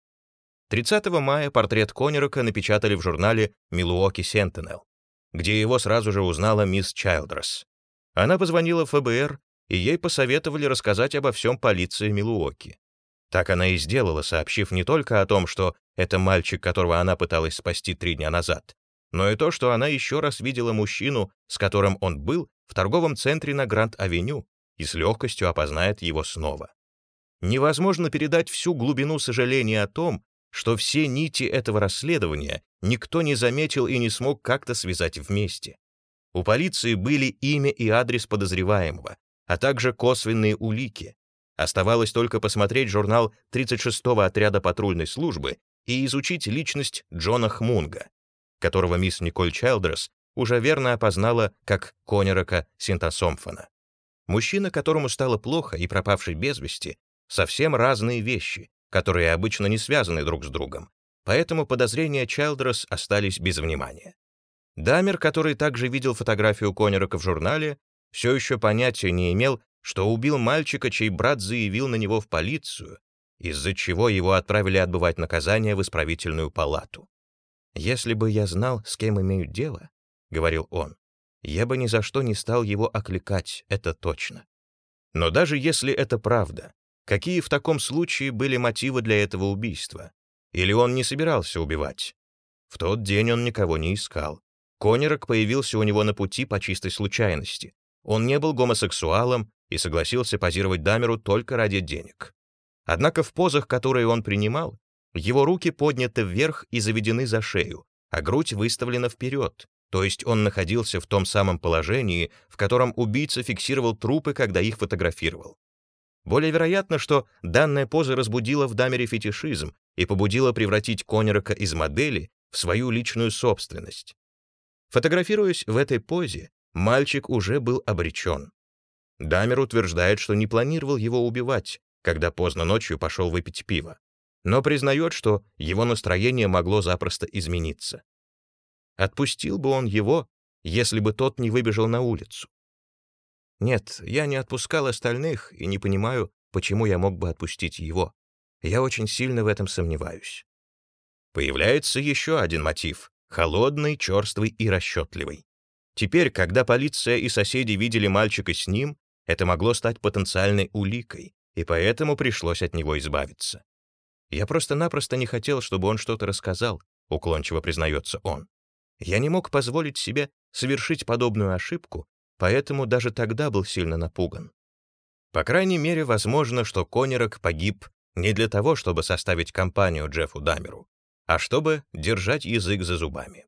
30 мая портрет Конерока напечатали в журнале «Милуоки Сентинел», где его сразу же узнала мисс Чайлдресс. Она позвонила ФБР, и ей посоветовали рассказать обо всем полиции Милуоки. Так она и сделала, сообщив не только о том, что это мальчик, которого она пыталась спасти три дня назад, но и то, что она еще раз видела мужчину, с которым он был, в торговом центре на Гранд-авеню, и с легкостью опознает его снова. Невозможно передать всю глубину сожаления о том, что все нити этого расследования никто не заметил и не смог как-то связать вместе. У полиции были имя и адрес подозреваемого, а также косвенные улики. Оставалось только посмотреть журнал 36-го отряда патрульной службы и изучить личность Джона Хмунга, которого мисс Николь Чайлдерс уже верно опознала как Конерака Синтасомфона. Мужчина, которому стало плохо и пропавший без вести, совсем разные вещи, которые обычно не связаны друг с другом, поэтому подозрения Чайлдерс остались без внимания. Дамер, который также видел фотографию Конерака в журнале, все еще понятия не имел, что убил мальчика, чей брат заявил на него в полицию, из-за чего его отправили отбывать наказание в исправительную палату. «Если бы я знал, с кем имею дело», — говорил он, — «я бы ни за что не стал его окликать, это точно». Но даже если это правда, какие в таком случае были мотивы для этого убийства? Или он не собирался убивать? В тот день он никого не искал. Конерок появился у него на пути по чистой случайности. Он не был гомосексуалом и согласился позировать Дамеру только ради денег. Однако в позах, которые он принимал, его руки подняты вверх и заведены за шею, а грудь выставлена вперед, то есть он находился в том самом положении, в котором убийца фиксировал трупы, когда их фотографировал. Более вероятно, что данная поза разбудила в Дамере фетишизм и побудила превратить Конерака из модели в свою личную собственность. Фотографируясь в этой позе, мальчик уже был обречен. Дамер утверждает, что не планировал его убивать, когда поздно ночью пошел выпить пиво, но признает, что его настроение могло запросто измениться. Отпустил бы он его, если бы тот не выбежал на улицу. Нет, я не отпускал остальных и не понимаю, почему я мог бы отпустить его. Я очень сильно в этом сомневаюсь. Появляется еще один мотив — холодный, черствый и расчетливый. Теперь, когда полиция и соседи видели мальчика с ним, это могло стать потенциальной уликой, и поэтому пришлось от него избавиться. Я просто-напросто не хотел, чтобы он что-то рассказал, уклончиво признается он. Я не мог позволить себе совершить подобную ошибку, поэтому даже тогда был сильно напуган. По крайней мере, возможно, что Конерок погиб не для того, чтобы составить компанию Джеффу Дамеру, а чтобы держать язык за зубами.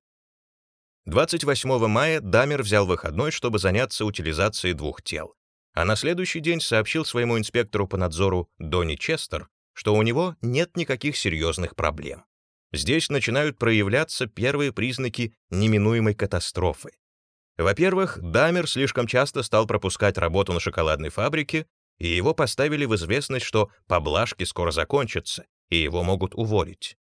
28 мая Дамер взял выходной, чтобы заняться утилизацией двух тел, а на следующий день сообщил своему инспектору по надзору Донни Честер, что у него нет никаких серьезных проблем. Здесь начинают проявляться первые признаки неминуемой катастрофы. Во-первых, Дамер слишком часто стал пропускать работу на шоколадной фабрике, и его поставили в известность, что поблажки скоро закончатся, и его могут уволить.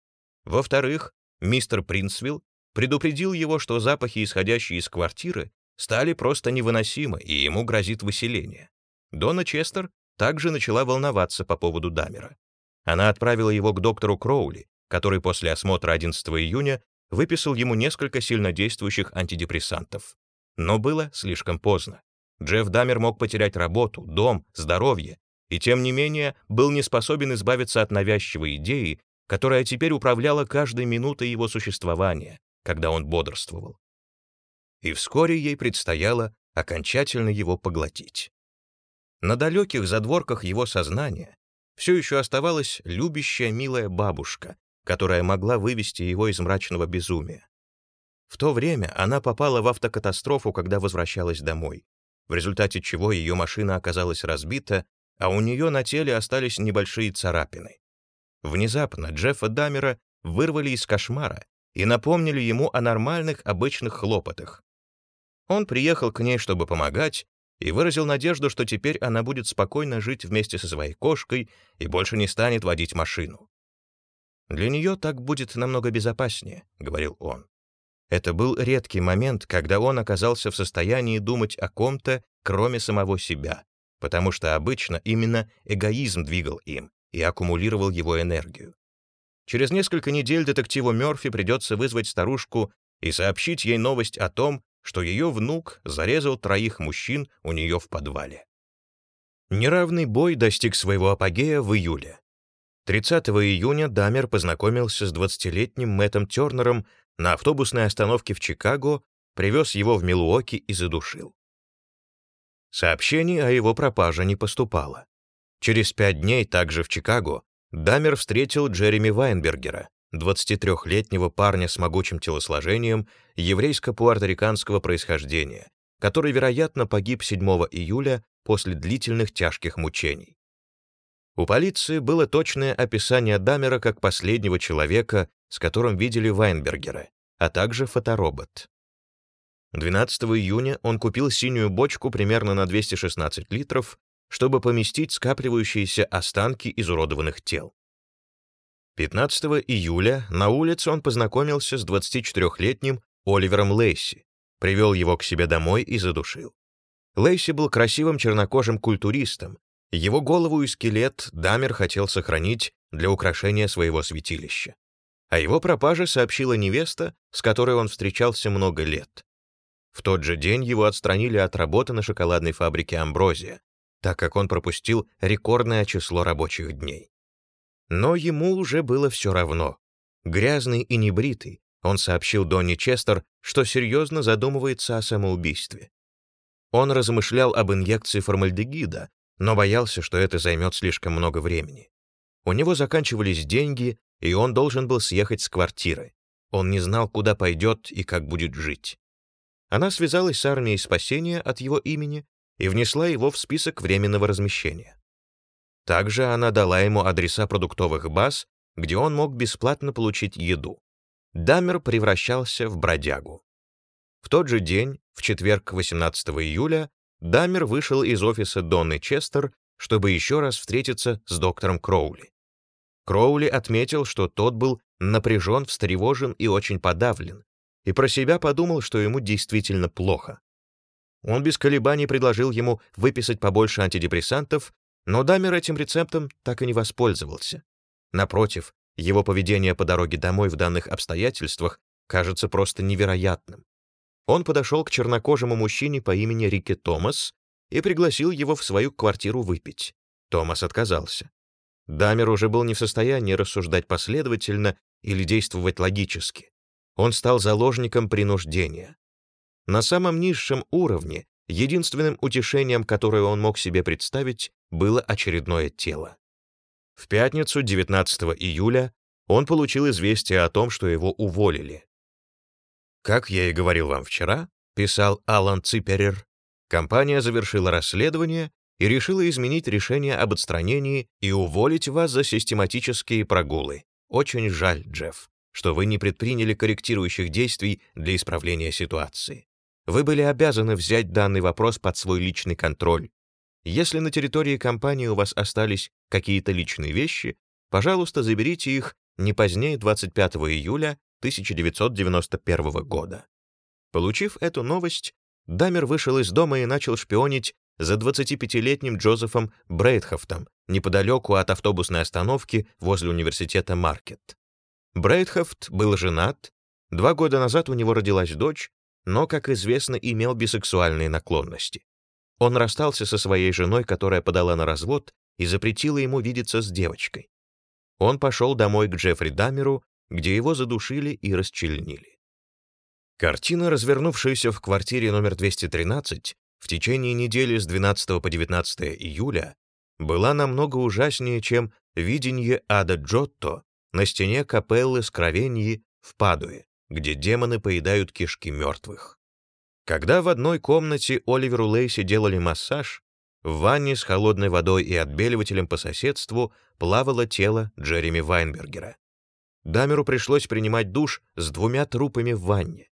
Во-вторых, мистер Принсвилл предупредил его, что запахи, исходящие из квартиры, стали просто невыносимы, и ему грозит выселение. Дона Честер также начала волноваться по поводу Дамера. Она отправила его к доктору Кроули, который после осмотра 11 июня выписал ему несколько сильнодействующих антидепрессантов. Но было слишком поздно. Джефф Дамер мог потерять работу, дом, здоровье, и тем не менее был не способен избавиться от навязчивой идеи, которая теперь управляла каждой минутой его существования, когда он бодрствовал и вскоре ей предстояло окончательно его поглотить. На далеких задворках его сознания все еще оставалась любящая милая бабушка, которая могла вывести его из мрачного безумия. В то время она попала в автокатастрофу, когда возвращалась домой, в результате чего ее машина оказалась разбита, а у нее на теле остались небольшие царапины. Внезапно Джеффа Дамера вырвали из кошмара и напомнили ему о нормальных обычных хлопотах, он приехал к ней, чтобы помогать, и выразил надежду, что теперь она будет спокойно жить вместе со своей кошкой и больше не станет водить машину. «Для нее так будет намного безопаснее», — говорил он. Это был редкий момент, когда он оказался в состоянии думать о ком-то, кроме самого себя, потому что обычно именно эгоизм двигал им и аккумулировал его энергию. Через несколько недель детективу Мёрфи придется вызвать старушку и сообщить ей новость о том, что ее внук зарезал троих мужчин у нее в подвале. Неравный бой достиг своего апогея в июле. 30 июня Дамер познакомился с 20-летним Мэттом Тернером на автобусной остановке в Чикаго, привез его в Милуоки и задушил. Сообщений о его пропаже не поступало. Через пять дней также в Чикаго Дамер встретил Джереми Вайнбергера, 23-летнего парня с могучим телосложением еврейско-пуэрториканского происхождения, который, вероятно, погиб 7 июля после длительных тяжких мучений. У полиции было точное описание Дамера как последнего человека, с которым видели Вайнбергера, а также фоторобот. 12 июня он купил синюю бочку примерно на 216 литров, чтобы поместить скапливающиеся останки изуродованных тел. 15 июля на улице он познакомился с 24-летним Оливером Лейси, привел его к себе домой и задушил. Лейси был красивым чернокожим культуристом. Его голову и скелет Дамер хотел сохранить для украшения своего святилища. О его пропаже сообщила невеста, с которой он встречался много лет. В тот же день его отстранили от работы на шоколадной фабрике «Амброзия», так как он пропустил рекордное число рабочих дней. Но ему уже было все равно. Грязный и небритый, он сообщил Донни Честер, что серьезно задумывается о самоубийстве. Он размышлял об инъекции формальдегида, но боялся, что это займет слишком много времени. У него заканчивались деньги, и он должен был съехать с квартиры. Он не знал, куда пойдет и как будет жить. Она связалась с армией спасения от его имени и внесла его в список временного размещения. Также она дала ему адреса продуктовых баз, где он мог бесплатно получить еду. Дамер превращался в бродягу. В тот же день, в четверг 18 июля, Дамер вышел из офиса Донны Честер, чтобы еще раз встретиться с доктором Кроули. Кроули отметил, что тот был напряжен, встревожен и очень подавлен, и про себя подумал, что ему действительно плохо. Он без колебаний предложил ему выписать побольше антидепрессантов, но Дамер этим рецептом так и не воспользовался. Напротив, его поведение по дороге домой в данных обстоятельствах кажется просто невероятным. Он подошел к чернокожему мужчине по имени Рики Томас и пригласил его в свою квартиру выпить. Томас отказался. Дамер уже был не в состоянии рассуждать последовательно или действовать логически он стал заложником принуждения. На самом низшем уровне единственным утешением, которое он мог себе представить, было очередное тело. В пятницу, 19 июля, он получил известие о том, что его уволили. «Как я и говорил вам вчера», — писал Алан Циперер, компания завершила расследование и решила изменить решение об отстранении и уволить вас за систематические прогулы. Очень жаль, Джефф что вы не предприняли корректирующих действий для исправления ситуации. Вы были обязаны взять данный вопрос под свой личный контроль. Если на территории компании у вас остались какие-то личные вещи, пожалуйста, заберите их не позднее 25 июля 1991 года. Получив эту новость, Дамер вышел из дома и начал шпионить за 25-летним Джозефом Брейдхофтом неподалеку от автобусной остановки возле университета Маркет. Брайтхофт был женат, два года назад у него родилась дочь, но, как известно, имел бисексуальные наклонности. Он расстался со своей женой, которая подала на развод, и запретила ему видеться с девочкой. Он пошел домой к Джеффри Дамеру, где его задушили и расчленили. Картина, развернувшаяся в квартире номер 213 в течение недели с 12 по 19 июля, была намного ужаснее, чем видение Ада Джотто на стене капеллы Скровеньи в Падуе, где демоны поедают кишки мертвых. Когда в одной комнате Оливеру Лейси делали массаж, в ванне с холодной водой и отбеливателем по соседству плавало тело Джереми Вайнбергера. Дамеру пришлось принимать душ с двумя трупами в ванне.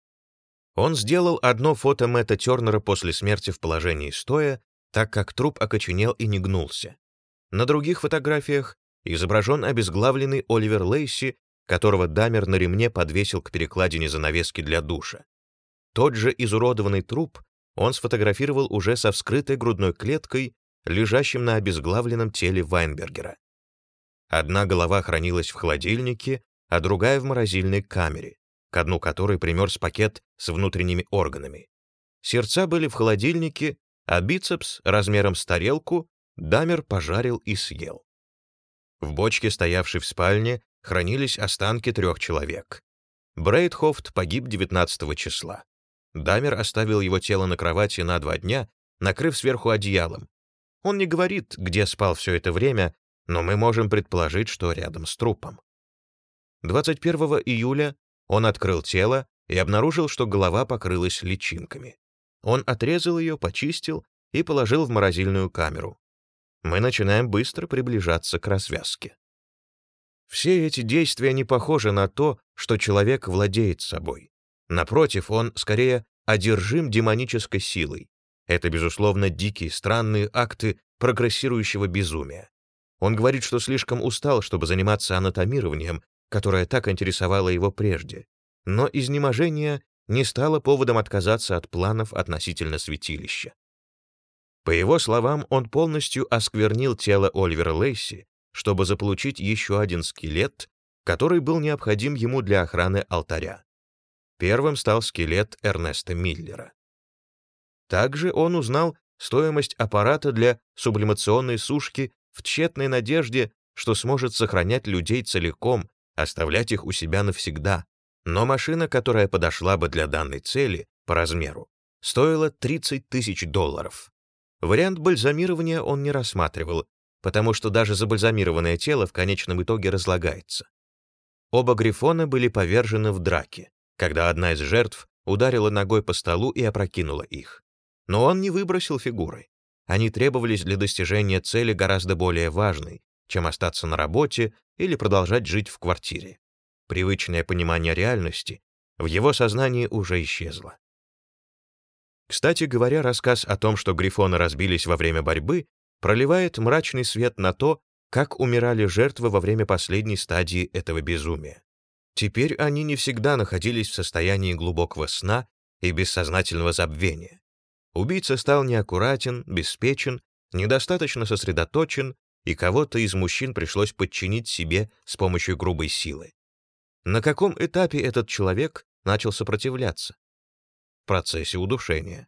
Он сделал одно фото Мэтта Тернера после смерти в положении стоя, так как труп окоченел и не гнулся. На других фотографиях изображен обезглавленный Оливер Лейси, которого Дамер на ремне подвесил к перекладине занавески для душа. Тот же изуродованный труп он сфотографировал уже со вскрытой грудной клеткой, лежащим на обезглавленном теле Вайнбергера. Одна голова хранилась в холодильнике, а другая в морозильной камере, к дну которой примерз пакет с внутренними органами. Сердца были в холодильнике, а бицепс размером с тарелку Дамер пожарил и съел. В бочке, стоявшей в спальне, хранились останки трех человек. Брейдхофт погиб 19 числа. Дамер оставил его тело на кровати на два дня, накрыв сверху одеялом. Он не говорит, где спал все это время, но мы можем предположить, что рядом с трупом. 21 июля он открыл тело и обнаружил, что голова покрылась личинками. Он отрезал ее, почистил и положил в морозильную камеру. мы начинаем быстро приближаться к развязке. Все эти действия не похожи на то, что человек владеет собой. Напротив, он скорее одержим демонической силой. Это, безусловно, дикие, странные акты прогрессирующего безумия. Он говорит, что слишком устал, чтобы заниматься анатомированием, которое так интересовало его прежде. Но изнеможение не стало поводом отказаться от планов относительно святилища. По его словам, он полностью осквернил тело Оливера Лейси, чтобы заполучить еще один скелет, который был необходим ему для охраны алтаря. Первым стал скелет Эрнеста Миллера. Также он узнал стоимость аппарата для сублимационной сушки в тщетной надежде, что сможет сохранять людей целиком, оставлять их у себя навсегда. Но машина, которая подошла бы для данной цели по размеру, стоила 30 тысяч долларов. Вариант бальзамирования он не рассматривал, потому что даже забальзамированное тело в конечном итоге разлагается. Оба грифона были повержены в драке, когда одна из жертв ударила ногой по столу и опрокинула их. Но он не выбросил фигуры. Они требовались для достижения цели гораздо более важной, чем остаться на работе или продолжать жить в квартире. Привычное понимание реальности в его сознании уже исчезло. Кстати говоря, рассказ о том, что грифоны разбились во время борьбы, проливает мрачный свет на то, как умирали жертвы во время последней стадии этого безумия. Теперь они не всегда находились в состоянии глубокого сна и бессознательного забвения. Убийца стал неаккуратен, беспечен, недостаточно сосредоточен, и кого-то из мужчин пришлось подчинить себе с помощью грубой силы. На каком этапе этот человек начал сопротивляться? В процессе удушения.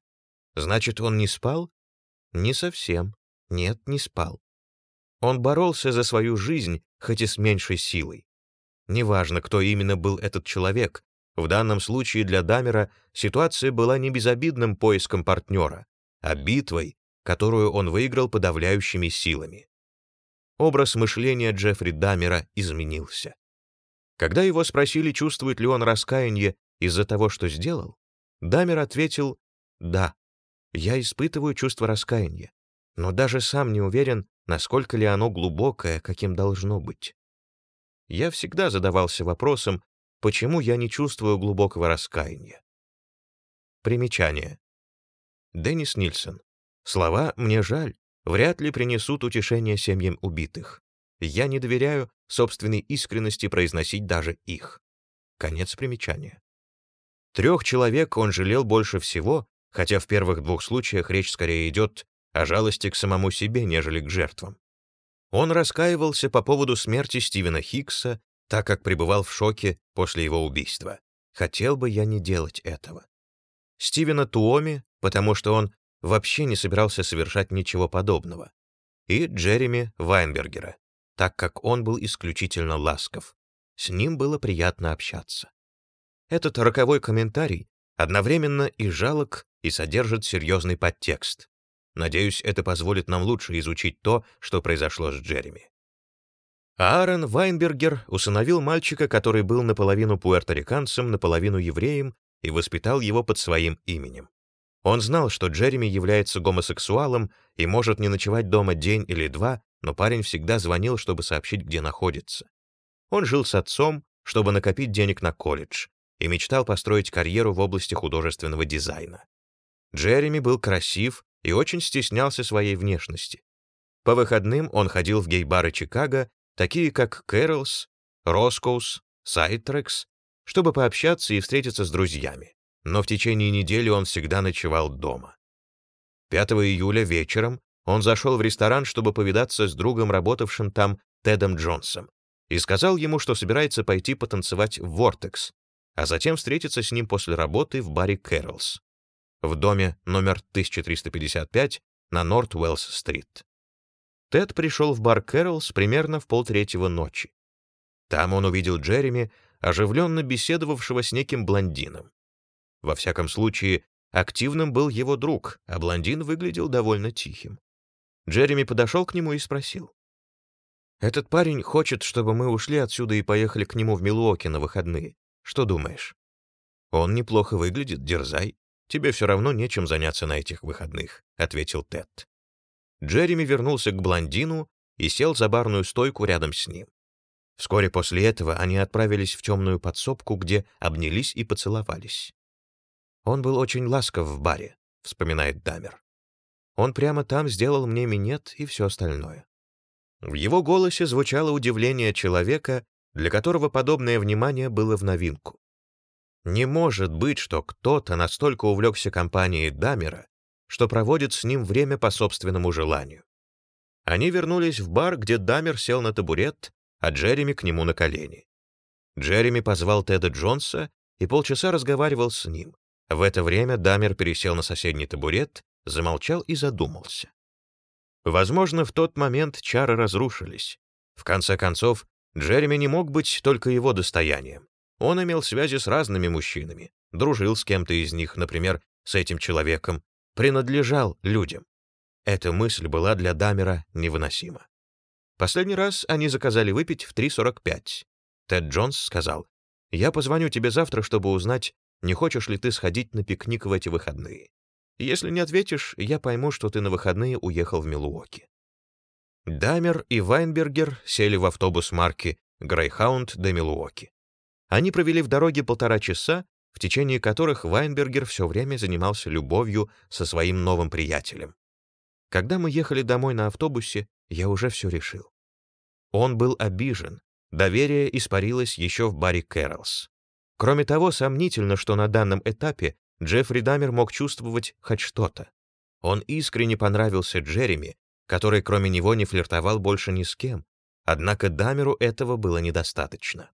Значит, он не спал? Не совсем. Нет, не спал. Он боролся за свою жизнь, хоть и с меньшей силой. Неважно, кто именно был этот человек, в данном случае для Дамера ситуация была не безобидным поиском партнера, а битвой, которую он выиграл подавляющими силами. Образ мышления Джеффри Дамера изменился. Когда его спросили, чувствует ли он раскаяние из-за того, что сделал, Дамер ответил «Да, я испытываю чувство раскаяния, но даже сам не уверен, насколько ли оно глубокое, каким должно быть». Я всегда задавался вопросом, Почему я не чувствую глубокого раскаяния? Примечание. Деннис Нильсон. Слова «мне жаль» вряд ли принесут утешение семьям убитых. Я не доверяю собственной искренности произносить даже их. Конец примечания. Трех человек он жалел больше всего, хотя в первых двух случаях речь скорее идет о жалости к самому себе, нежели к жертвам. Он раскаивался по поводу смерти Стивена Хиггса так как пребывал в шоке после его убийства. Хотел бы я не делать этого. Стивена Туоми, потому что он вообще не собирался совершать ничего подобного. И Джереми Вайнбергера, так как он был исключительно ласков. С ним было приятно общаться. Этот роковой комментарий одновременно и жалок, и содержит серьезный подтекст. Надеюсь, это позволит нам лучше изучить то, что произошло с Джереми. Аарон Вайнбергер усыновил мальчика, который был наполовину пуэрториканцем, наполовину евреем, и воспитал его под своим именем. Он знал, что Джереми является гомосексуалом и может не ночевать дома день или два, но парень всегда звонил, чтобы сообщить, где находится. Он жил с отцом, чтобы накопить денег на колледж, и мечтал построить карьеру в области художественного дизайна. Джереми был красив и очень стеснялся своей внешности. По выходным он ходил в гей-бары Чикаго такие как Кэролс, Роскоус, Сайтрекс, чтобы пообщаться и встретиться с друзьями, но в течение недели он всегда ночевал дома. 5 июля вечером он зашел в ресторан, чтобы повидаться с другом, работавшим там, Тедом Джонсом, и сказал ему, что собирается пойти потанцевать в Вортекс, а затем встретиться с ним после работы в баре Кэролс в доме номер 1355 на Норт-Уэллс-стрит. Тед пришел в бар Кэролс примерно в полтретьего ночи. Там он увидел Джереми, оживленно беседовавшего с неким блондином. Во всяком случае, активным был его друг, а блондин выглядел довольно тихим. Джереми подошел к нему и спросил. «Этот парень хочет, чтобы мы ушли отсюда и поехали к нему в Милуоке на выходные. Что думаешь?» «Он неплохо выглядит, дерзай. Тебе все равно нечем заняться на этих выходных», — ответил Тед. Джереми вернулся к блондину и сел за барную стойку рядом с ним. Вскоре после этого они отправились в темную подсобку, где обнялись и поцеловались. «Он был очень ласков в баре», — вспоминает Дамер. «Он прямо там сделал мне минет и все остальное». В его голосе звучало удивление человека, для которого подобное внимание было в новинку. Не может быть, что кто-то настолько увлекся компанией Дамера, что проводит с ним время по собственному желанию. Они вернулись в бар, где Дамер сел на табурет, а Джереми к нему на колени. Джереми позвал Теда Джонса и полчаса разговаривал с ним. В это время Дамер пересел на соседний табурет, замолчал и задумался. Возможно, в тот момент чары разрушились. В конце концов, Джереми не мог быть только его достоянием. Он имел связи с разными мужчинами, дружил с кем-то из них, например, с этим человеком, принадлежал людям. Эта мысль была для Дамера невыносима. Последний раз они заказали выпить в 3.45. Тед Джонс сказал, «Я позвоню тебе завтра, чтобы узнать, не хочешь ли ты сходить на пикник в эти выходные. Если не ответишь, я пойму, что ты на выходные уехал в Милуоки». Дамер и Вайнбергер сели в автобус марки «Грейхаунд» до Милуоки. Они провели в дороге полтора часа, в течение которых Вайнбергер все время занимался любовью со своим новым приятелем. Когда мы ехали домой на автобусе, я уже все решил. Он был обижен, доверие испарилось еще в баре Кэролс. Кроме того, сомнительно, что на данном этапе Джеффри Дамер мог чувствовать хоть что-то. Он искренне понравился Джереми, который кроме него не флиртовал больше ни с кем, однако Дамеру этого было недостаточно.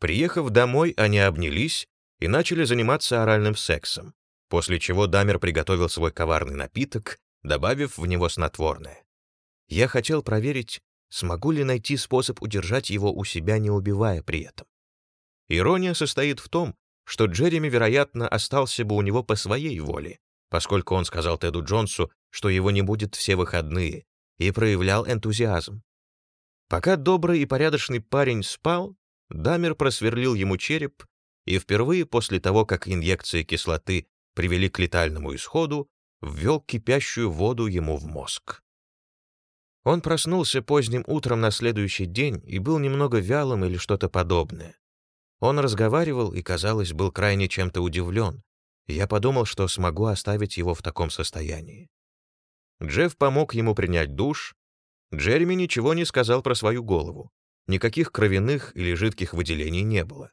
Приехав домой, они обнялись и начали заниматься оральным сексом, после чего Дамер приготовил свой коварный напиток, добавив в него снотворное. Я хотел проверить, смогу ли найти способ удержать его у себя, не убивая при этом. Ирония состоит в том, что Джереми, вероятно, остался бы у него по своей воле, поскольку он сказал Теду Джонсу, что его не будет все выходные, и проявлял энтузиазм. Пока добрый и порядочный парень спал, Дамер просверлил ему череп и впервые после того, как инъекции кислоты привели к летальному исходу, ввел кипящую воду ему в мозг. Он проснулся поздним утром на следующий день и был немного вялым или что-то подобное. Он разговаривал и, казалось, был крайне чем-то удивлен. Я подумал, что смогу оставить его в таком состоянии. Джефф помог ему принять душ. Джереми ничего не сказал про свою голову. Никаких кровяных или жидких выделений не было.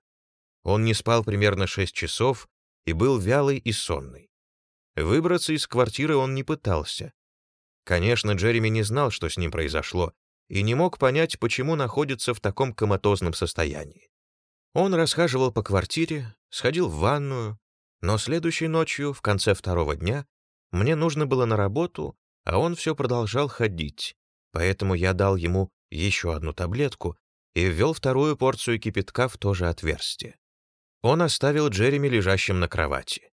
Он не спал примерно 6 часов и был вялый и сонный. Выбраться из квартиры он не пытался. Конечно, Джереми не знал, что с ним произошло, и не мог понять, почему находится в таком коматозном состоянии. Он расхаживал по квартире, сходил в ванную, но следующей ночью, в конце второго дня, мне нужно было на работу, а он все продолжал ходить, поэтому я дал ему еще одну таблетку и ввел вторую порцию кипятка в то же отверстие. Он оставил Джереми лежащим на кровати.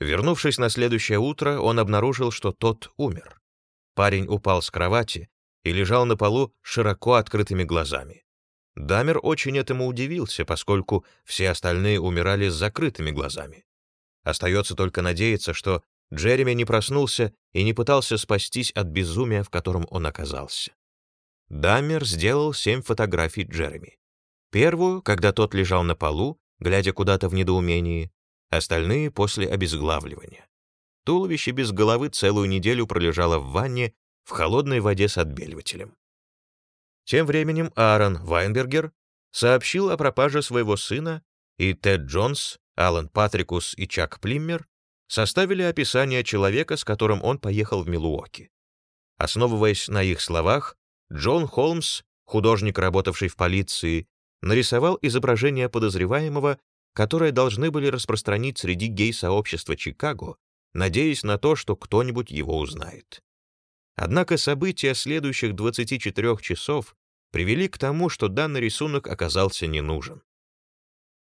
Вернувшись на следующее утро, он обнаружил, что тот умер. Парень упал с кровати и лежал на полу широко открытыми глазами. Дамер очень этому удивился, поскольку все остальные умирали с закрытыми глазами. Остается только надеяться, что Джереми не проснулся и не пытался спастись от безумия, в котором он оказался. Даммер сделал семь фотографий Джереми. Первую, когда тот лежал на полу, глядя куда-то в недоумении, остальные после обезглавливания. Туловище без головы целую неделю пролежало в ванне в холодной воде с отбеливателем. Тем временем Аарон Вайнбергер сообщил о пропаже своего сына, и Тед Джонс, Алан Патрикус и Чак Плиммер составили описание человека, с которым он поехал в Милуоки. Основываясь на их словах, Джон Холмс, художник, работавший в полиции, нарисовал изображение подозреваемого, которое должны были распространить среди гей-сообщества Чикаго, надеясь на то, что кто-нибудь его узнает. Однако события следующих 24 часов привели к тому, что данный рисунок оказался не нужен.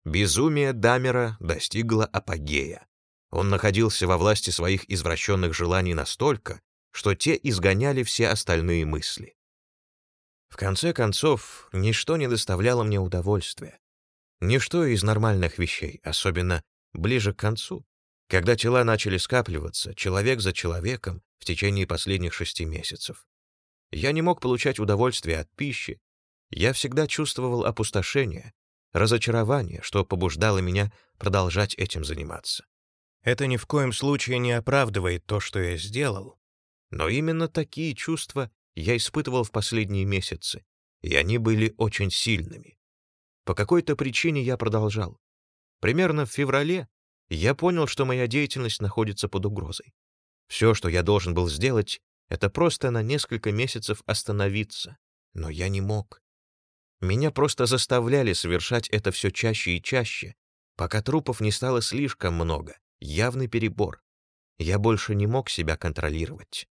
Безумие Дамера достигло апогея. Он находился во власти своих извращенных желаний настолько, что те изгоняли все остальные мысли. В конце концов, ничто не доставляло мне удовольствия. Ничто из нормальных вещей, особенно ближе к концу. Когда тела начали скапливаться, человек за человеком, в течение последних шести месяцев. Я не мог получать удовольствие от пищи. Я всегда чувствовал опустошение, разочарование, что побуждало меня продолжать этим заниматься. Это ни в коем случае не оправдывает то, что я сделал, но именно такие чувства я испытывал в последние месяцы, и они были очень сильными. По какой-то причине я продолжал. Примерно в феврале я понял, что моя деятельность находится под угрозой. Все, что я должен был сделать, это просто на несколько месяцев остановиться. Но я не мог. Меня просто заставляли совершать это все чаще и чаще, пока трупов не стало слишком много, явный перебор. Я больше не мог себя контролировать.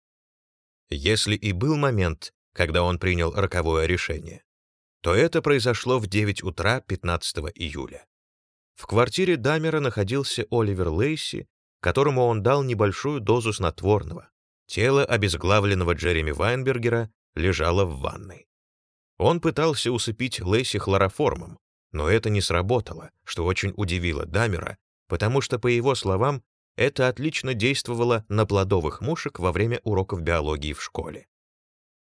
Если и был момент, когда он принял роковое решение, то это произошло в 9 утра 15 июля. В квартире Дамера находился Оливер Лейси, которому он дал небольшую дозу снотворного. Тело обезглавленного Джереми Вайнбергера лежало в ванной. Он пытался усыпить Лейси хлороформом, но это не сработало, что очень удивило Дамера, потому что, по его словам, это отлично действовало на плодовых мушек во время уроков биологии в школе.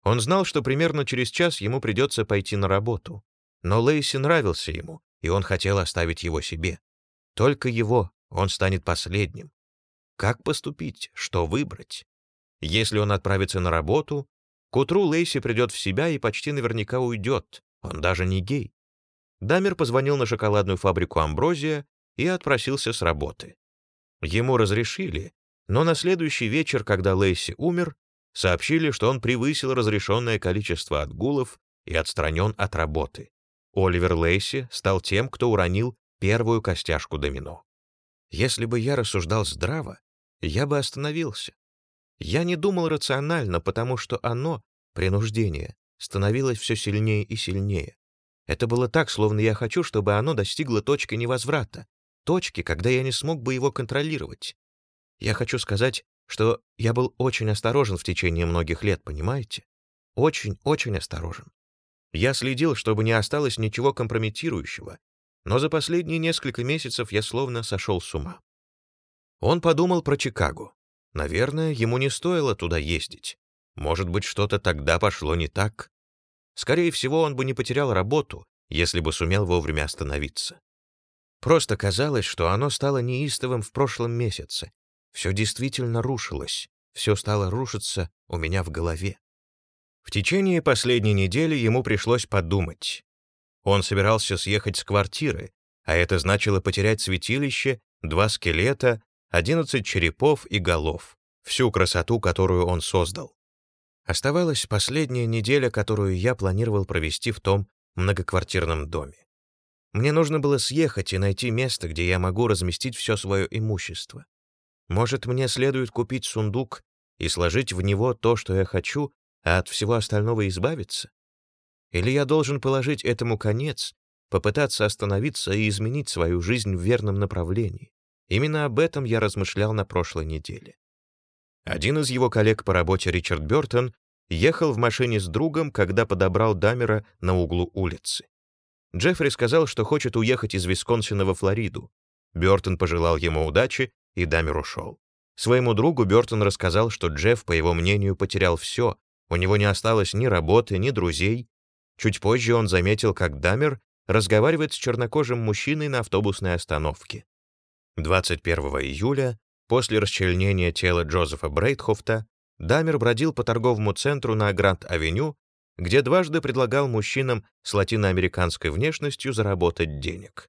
Он знал, что примерно через час ему придется пойти на работу, но Лейси нравился ему, и он хотел оставить его себе. Только его, он станет последним. Как поступить, что выбрать? Если он отправится на работу, к утру Лейси придет в себя и почти наверняка уйдет, он даже не гей. Дамер позвонил на шоколадную фабрику «Амброзия» и отпросился с работы. Ему разрешили, но на следующий вечер, когда Лейси умер, сообщили, что он превысил разрешенное количество отгулов и отстранен от работы. Оливер Лейси стал тем, кто уронил первую костяшку домино. Если бы я рассуждал здраво, я бы остановился. Я не думал рационально, потому что оно, принуждение, становилось все сильнее и сильнее. Это было так, словно я хочу, чтобы оно достигло точки невозврата, точки, когда я не смог бы его контролировать. Я хочу сказать, что я был очень осторожен в течение многих лет, понимаете? Очень-очень осторожен. Я следил, чтобы не осталось ничего компрометирующего, но за последние несколько месяцев я словно сошел с ума. Он подумал про Чикаго. Наверное, ему не стоило туда ездить. Может быть, что-то тогда пошло не так. Скорее всего, он бы не потерял работу, если бы сумел вовремя остановиться. Просто казалось, что оно стало неистовым в прошлом месяце. Все действительно рушилось. Все стало рушиться у меня в голове. В течение последней недели ему пришлось подумать. Он собирался съехать с квартиры, а это значило потерять святилище, два скелета, одиннадцать черепов и голов, всю красоту, которую он создал. Оставалась последняя неделя, которую я планировал провести в том многоквартирном доме. Мне нужно было съехать и найти место, где я могу разместить все свое имущество. Может, мне следует купить сундук и сложить в него то, что я хочу, а от всего остального избавиться? Или я должен положить этому конец, попытаться остановиться и изменить свою жизнь в верном направлении? Именно об этом я размышлял на прошлой неделе. Один из его коллег по работе, Ричард Бёртон, ехал в машине с другом, когда подобрал Дамера на углу улицы. Джеффри сказал, что хочет уехать из Висконсина во Флориду. Бёртон пожелал ему удачи, и Дамер ушел. Своему другу Бёртон рассказал, что Джефф, по его мнению, потерял все, у него не осталось ни работы, ни друзей. Чуть позже он заметил, как Дамер разговаривает с чернокожим мужчиной на автобусной остановке. 21 июля, после расчленения тела Джозефа Брейтхофта, Дамер бродил по торговому центру на Гранд-авеню, где дважды предлагал мужчинам с латиноамериканской внешностью заработать денег.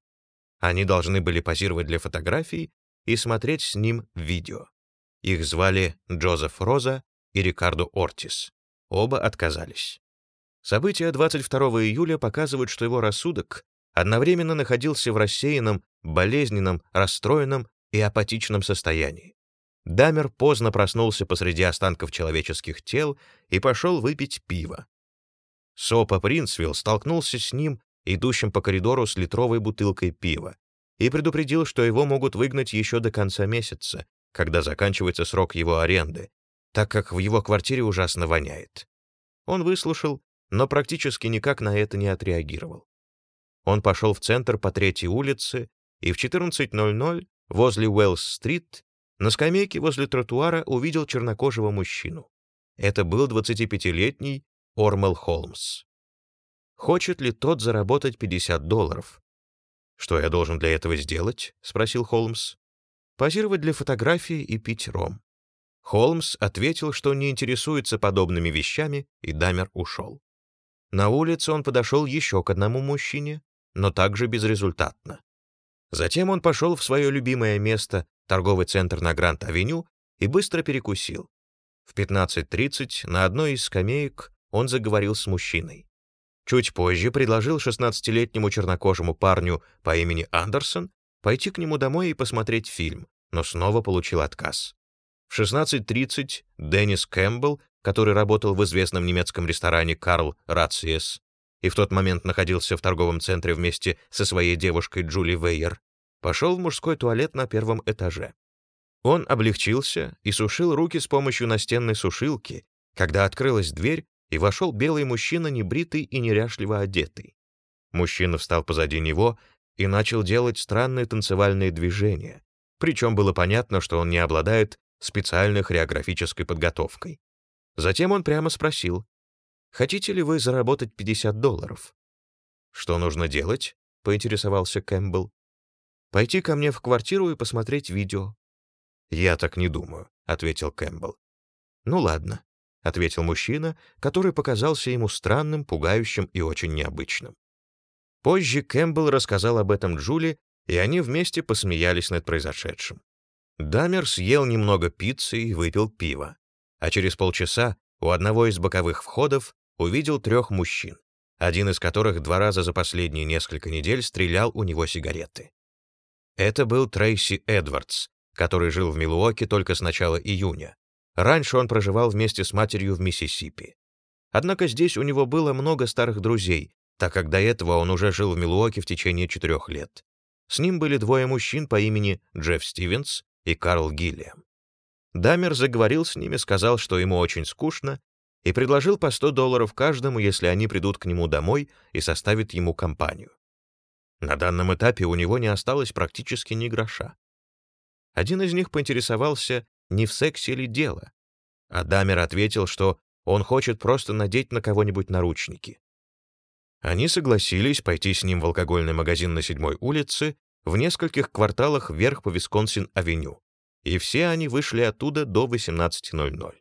Они должны были позировать для фотографий и смотреть с ним видео. Их звали Джозеф Роза и Рикардо Ортис. Оба отказались. События 22 июля показывают, что его рассудок одновременно находился в рассеянном, болезненном, расстроенном и апатичном состоянии. Дамер поздно проснулся посреди останков человеческих тел и пошел выпить пиво. Сопа Принцвилл столкнулся с ним, идущим по коридору с литровой бутылкой пива, и предупредил, что его могут выгнать еще до конца месяца, когда заканчивается срок его аренды, так как в его квартире ужасно воняет. Он выслушал, но практически никак на это не отреагировал. Он пошел в центр по третьей улице, и в 14.00 возле Уэллс-стрит На скамейке возле тротуара увидел чернокожего мужчину. Это был 25-летний Ормел Холмс. Хочет ли тот заработать 50 долларов? «Что я должен для этого сделать?» — спросил Холмс. «Позировать для фотографии и пить ром». Холмс ответил, что не интересуется подобными вещами, и Дамер ушел. На улице он подошел еще к одному мужчине, но также безрезультатно. Затем он пошел в свое любимое место, торговый центр на Гранд-авеню, и быстро перекусил. В 15.30 на одной из скамеек он заговорил с мужчиной. Чуть позже предложил 16-летнему чернокожему парню по имени Андерсон пойти к нему домой и посмотреть фильм, но снова получил отказ. В 16.30 Деннис Кэмпбелл, который работал в известном немецком ресторане «Карл Рациес» и в тот момент находился в торговом центре вместе со своей девушкой Джули Вейер, пошел в мужской туалет на первом этаже. Он облегчился и сушил руки с помощью настенной сушилки, когда открылась дверь, и вошел белый мужчина, небритый и неряшливо одетый. Мужчина встал позади него и начал делать странные танцевальные движения, причем было понятно, что он не обладает специальной хореографической подготовкой. Затем он прямо спросил, «Хотите ли вы заработать 50 долларов?» «Что нужно делать?» — поинтересовался Кэмпбелл. «Пойти ко мне в квартиру и посмотреть видео». «Я так не думаю», — ответил Кэмпбелл. «Ну ладно», — ответил мужчина, который показался ему странным, пугающим и очень необычным. Позже Кэмпбелл рассказал об этом Джули, и они вместе посмеялись над произошедшим. Дамер съел немного пиццы и выпил пиво, а через полчаса у одного из боковых входов увидел трех мужчин, один из которых два раза за последние несколько недель стрелял у него сигареты. Это был Трейси Эдвардс, который жил в Милуоке только с начала июня, Раньше он проживал вместе с матерью в Миссисипи. Однако здесь у него было много старых друзей, так как до этого он уже жил в Милуоке в течение четырех лет. С ним были двое мужчин по имени Джефф Стивенс и Карл Гиллиам. Дамер заговорил с ними, сказал, что ему очень скучно, и предложил по 100 долларов каждому, если они придут к нему домой и составят ему компанию. На данном этапе у него не осталось практически ни гроша. Один из них поинтересовался, не в сексе ли дело. А Дамер ответил, что он хочет просто надеть на кого-нибудь наручники. Они согласились пойти с ним в алкогольный магазин на седьмой улице в нескольких кварталах вверх по Висконсин-авеню, и все они вышли оттуда до 18.00.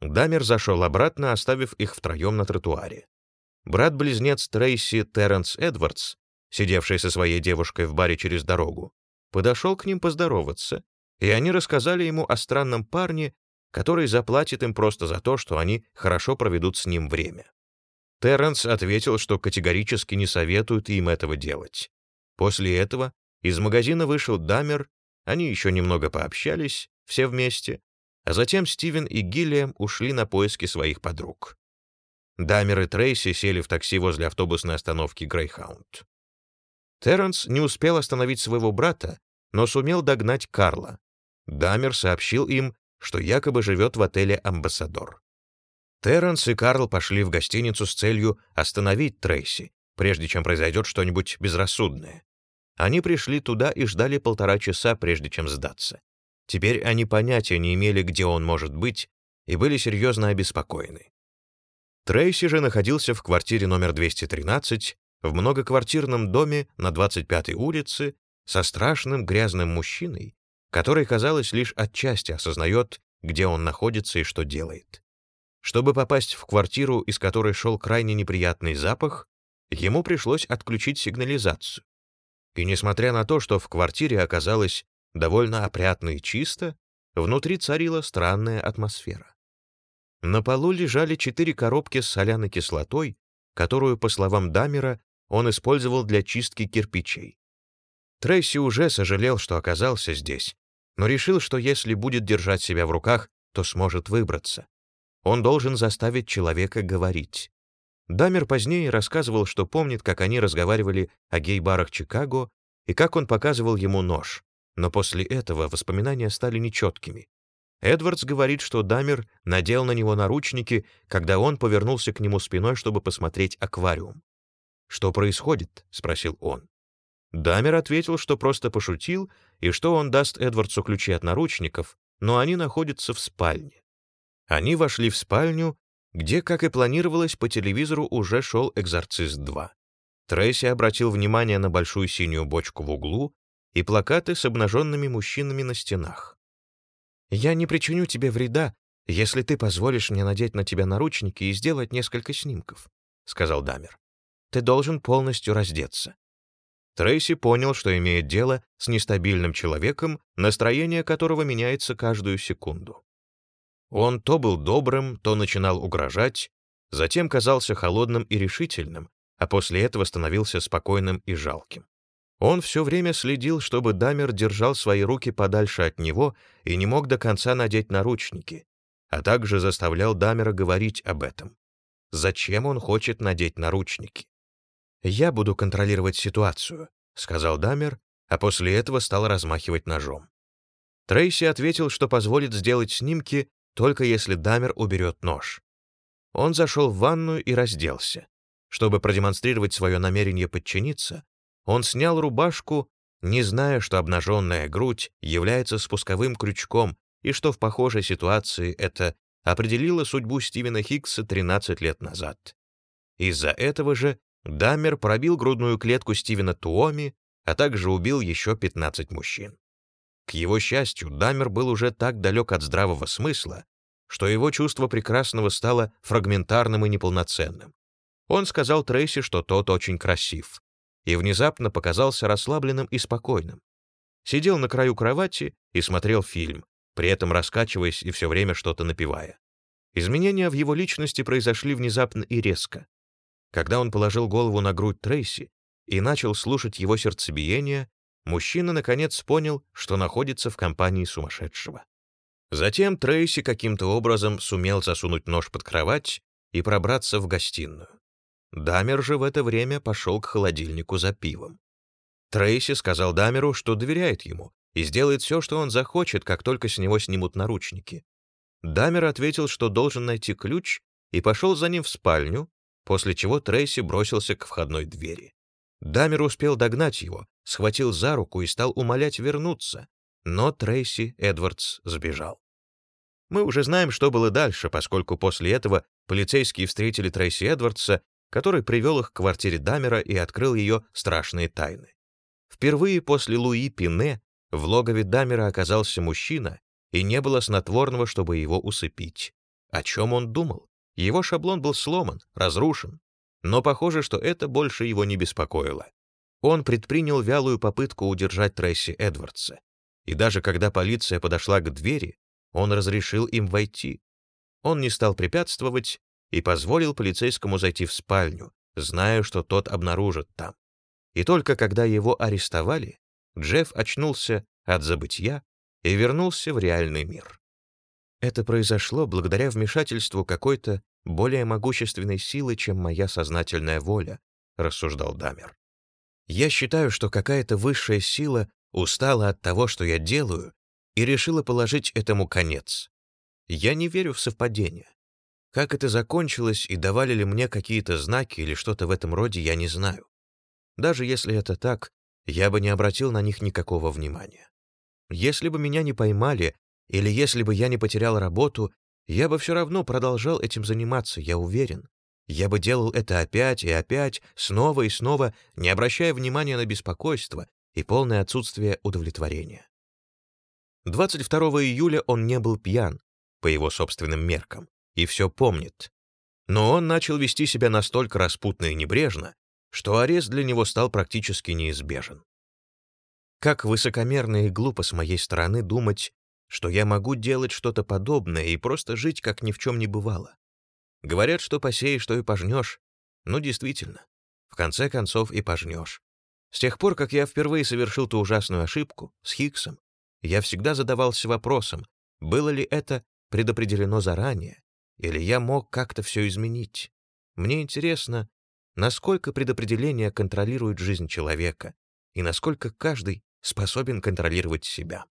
Дамер зашел обратно, оставив их втроем на тротуаре. Брат-близнец Трейси Терренс Эдвардс, сидевший со своей девушкой в баре через дорогу, подошел к ним поздороваться и они рассказали ему о странном парне, который заплатит им просто за то, что они хорошо проведут с ним время. Терренс ответил, что категорически не советует им этого делать. После этого из магазина вышел Дамер, они еще немного пообщались, все вместе, а затем Стивен и Гиллиам ушли на поиски своих подруг. Дамер и Трейси сели в такси возле автобусной остановки Грейхаунд. Терренс не успел остановить своего брата, но сумел догнать Карла, Дамер сообщил им, что якобы живет в отеле «Амбассадор». Терренс и Карл пошли в гостиницу с целью остановить Трейси, прежде чем произойдет что-нибудь безрассудное. Они пришли туда и ждали полтора часа, прежде чем сдаться. Теперь они понятия не имели, где он может быть, и были серьезно обеспокоены. Трейси же находился в квартире номер 213 в многоквартирном доме на 25-й улице со страшным грязным мужчиной, который, казалось, лишь отчасти осознает, где он находится и что делает. Чтобы попасть в квартиру, из которой шел крайне неприятный запах, ему пришлось отключить сигнализацию. И несмотря на то, что в квартире оказалось довольно опрятно и чисто, внутри царила странная атмосфера. На полу лежали четыре коробки с соляной кислотой, которую, по словам Дамера, он использовал для чистки кирпичей. Трейси уже сожалел, что оказался здесь, но решил, что если будет держать себя в руках, то сможет выбраться. Он должен заставить человека говорить. Дамер позднее рассказывал, что помнит, как они разговаривали о гей-барах Чикаго и как он показывал ему нож, но после этого воспоминания стали нечеткими. Эдвардс говорит, что Дамер надел на него наручники, когда он повернулся к нему спиной, чтобы посмотреть аквариум. «Что происходит?» — спросил он. Дамер ответил, что просто пошутил и что он даст Эдвардсу ключи от наручников, но они находятся в спальне. Они вошли в спальню, где, как и планировалось, по телевизору уже шел «Экзорцист 2». Трейси обратил внимание на большую синюю бочку в углу и плакаты с обнаженными мужчинами на стенах. «Я не причиню тебе вреда, если ты позволишь мне надеть на тебя наручники и сделать несколько снимков», — сказал Дамер. «Ты должен полностью раздеться». Трейси понял, что имеет дело с нестабильным человеком, настроение которого меняется каждую секунду. Он то был добрым, то начинал угрожать, затем казался холодным и решительным, а после этого становился спокойным и жалким. Он все время следил, чтобы Дамер держал свои руки подальше от него и не мог до конца надеть наручники, а также заставлял Дамера говорить об этом. Зачем он хочет надеть наручники? «Я буду контролировать ситуацию», — сказал Дамер, а после этого стал размахивать ножом. Трейси ответил, что позволит сделать снимки, только если Дамер уберет нож. Он зашел в ванную и разделся. Чтобы продемонстрировать свое намерение подчиниться, он снял рубашку, не зная, что обнаженная грудь является спусковым крючком и что в похожей ситуации это определило судьбу Стивена Хиггса 13 лет назад. Из-за этого же Даммер пробил грудную клетку Стивена Туоми, а также убил еще 15 мужчин. К его счастью, Даммер был уже так далек от здравого смысла, что его чувство прекрасного стало фрагментарным и неполноценным. Он сказал Трейси, что тот очень красив, и внезапно показался расслабленным и спокойным. Сидел на краю кровати и смотрел фильм, при этом раскачиваясь и все время что-то напевая. Изменения в его личности произошли внезапно и резко. Когда он положил голову на грудь Трейси и начал слушать его сердцебиение, мужчина наконец понял, что находится в компании сумасшедшего. Затем Трейси каким-то образом сумел засунуть нож под кровать и пробраться в гостиную. Дамер же в это время пошел к холодильнику за пивом. Трейси сказал Дамеру, что доверяет ему и сделает все, что он захочет, как только с него снимут наручники. Дамер ответил, что должен найти ключ, и пошел за ним в спальню, после чего Трейси бросился к входной двери. Дамер успел догнать его, схватил за руку и стал умолять вернуться, но Трейси Эдвардс сбежал. Мы уже знаем, что было дальше, поскольку после этого полицейские встретили Трейси Эдвардса, который привел их к квартире Дамера и открыл ее страшные тайны. Впервые после Луи Пине в логове Дамера оказался мужчина, и не было снотворного, чтобы его усыпить. О чем он думал? Его шаблон был сломан, разрушен. Но похоже, что это больше его не беспокоило. Он предпринял вялую попытку удержать Трейси Эдвардса. И даже когда полиция подошла к двери, он разрешил им войти. Он не стал препятствовать и позволил полицейскому зайти в спальню, зная, что тот обнаружит там. И только когда его арестовали, Джефф очнулся от забытья и вернулся в реальный мир. Это произошло благодаря вмешательству какой-то более могущественной силы, чем моя сознательная воля, рассуждал Дамер. Я считаю, что какая-то высшая сила устала от того, что я делаю, и решила положить этому конец. Я не верю в совпадения. Как это закончилось и давали ли мне какие-то знаки или что-то в этом роде, я не знаю. Даже если это так, я бы не обратил на них никакого внимания. Если бы меня не поймали, или если бы я не потерял работу, я бы все равно продолжал этим заниматься, я уверен. Я бы делал это опять и опять, снова и снова, не обращая внимания на беспокойство и полное отсутствие удовлетворения. 22 июля он не был пьян, по его собственным меркам, и все помнит. Но он начал вести себя настолько распутно и небрежно, что арест для него стал практически неизбежен. Как высокомерно и глупо с моей стороны думать, что я могу делать что-то подобное и просто жить, как ни в чем не бывало. Говорят, что посеешь, что и пожнешь. Ну, действительно, в конце концов и пожнешь. С тех пор, как я впервые совершил ту ужасную ошибку с Хиггсом, я всегда задавался вопросом, было ли это предопределено заранее, или я мог как-то все изменить. Мне интересно, насколько предопределение контролирует жизнь человека и насколько каждый способен контролировать себя.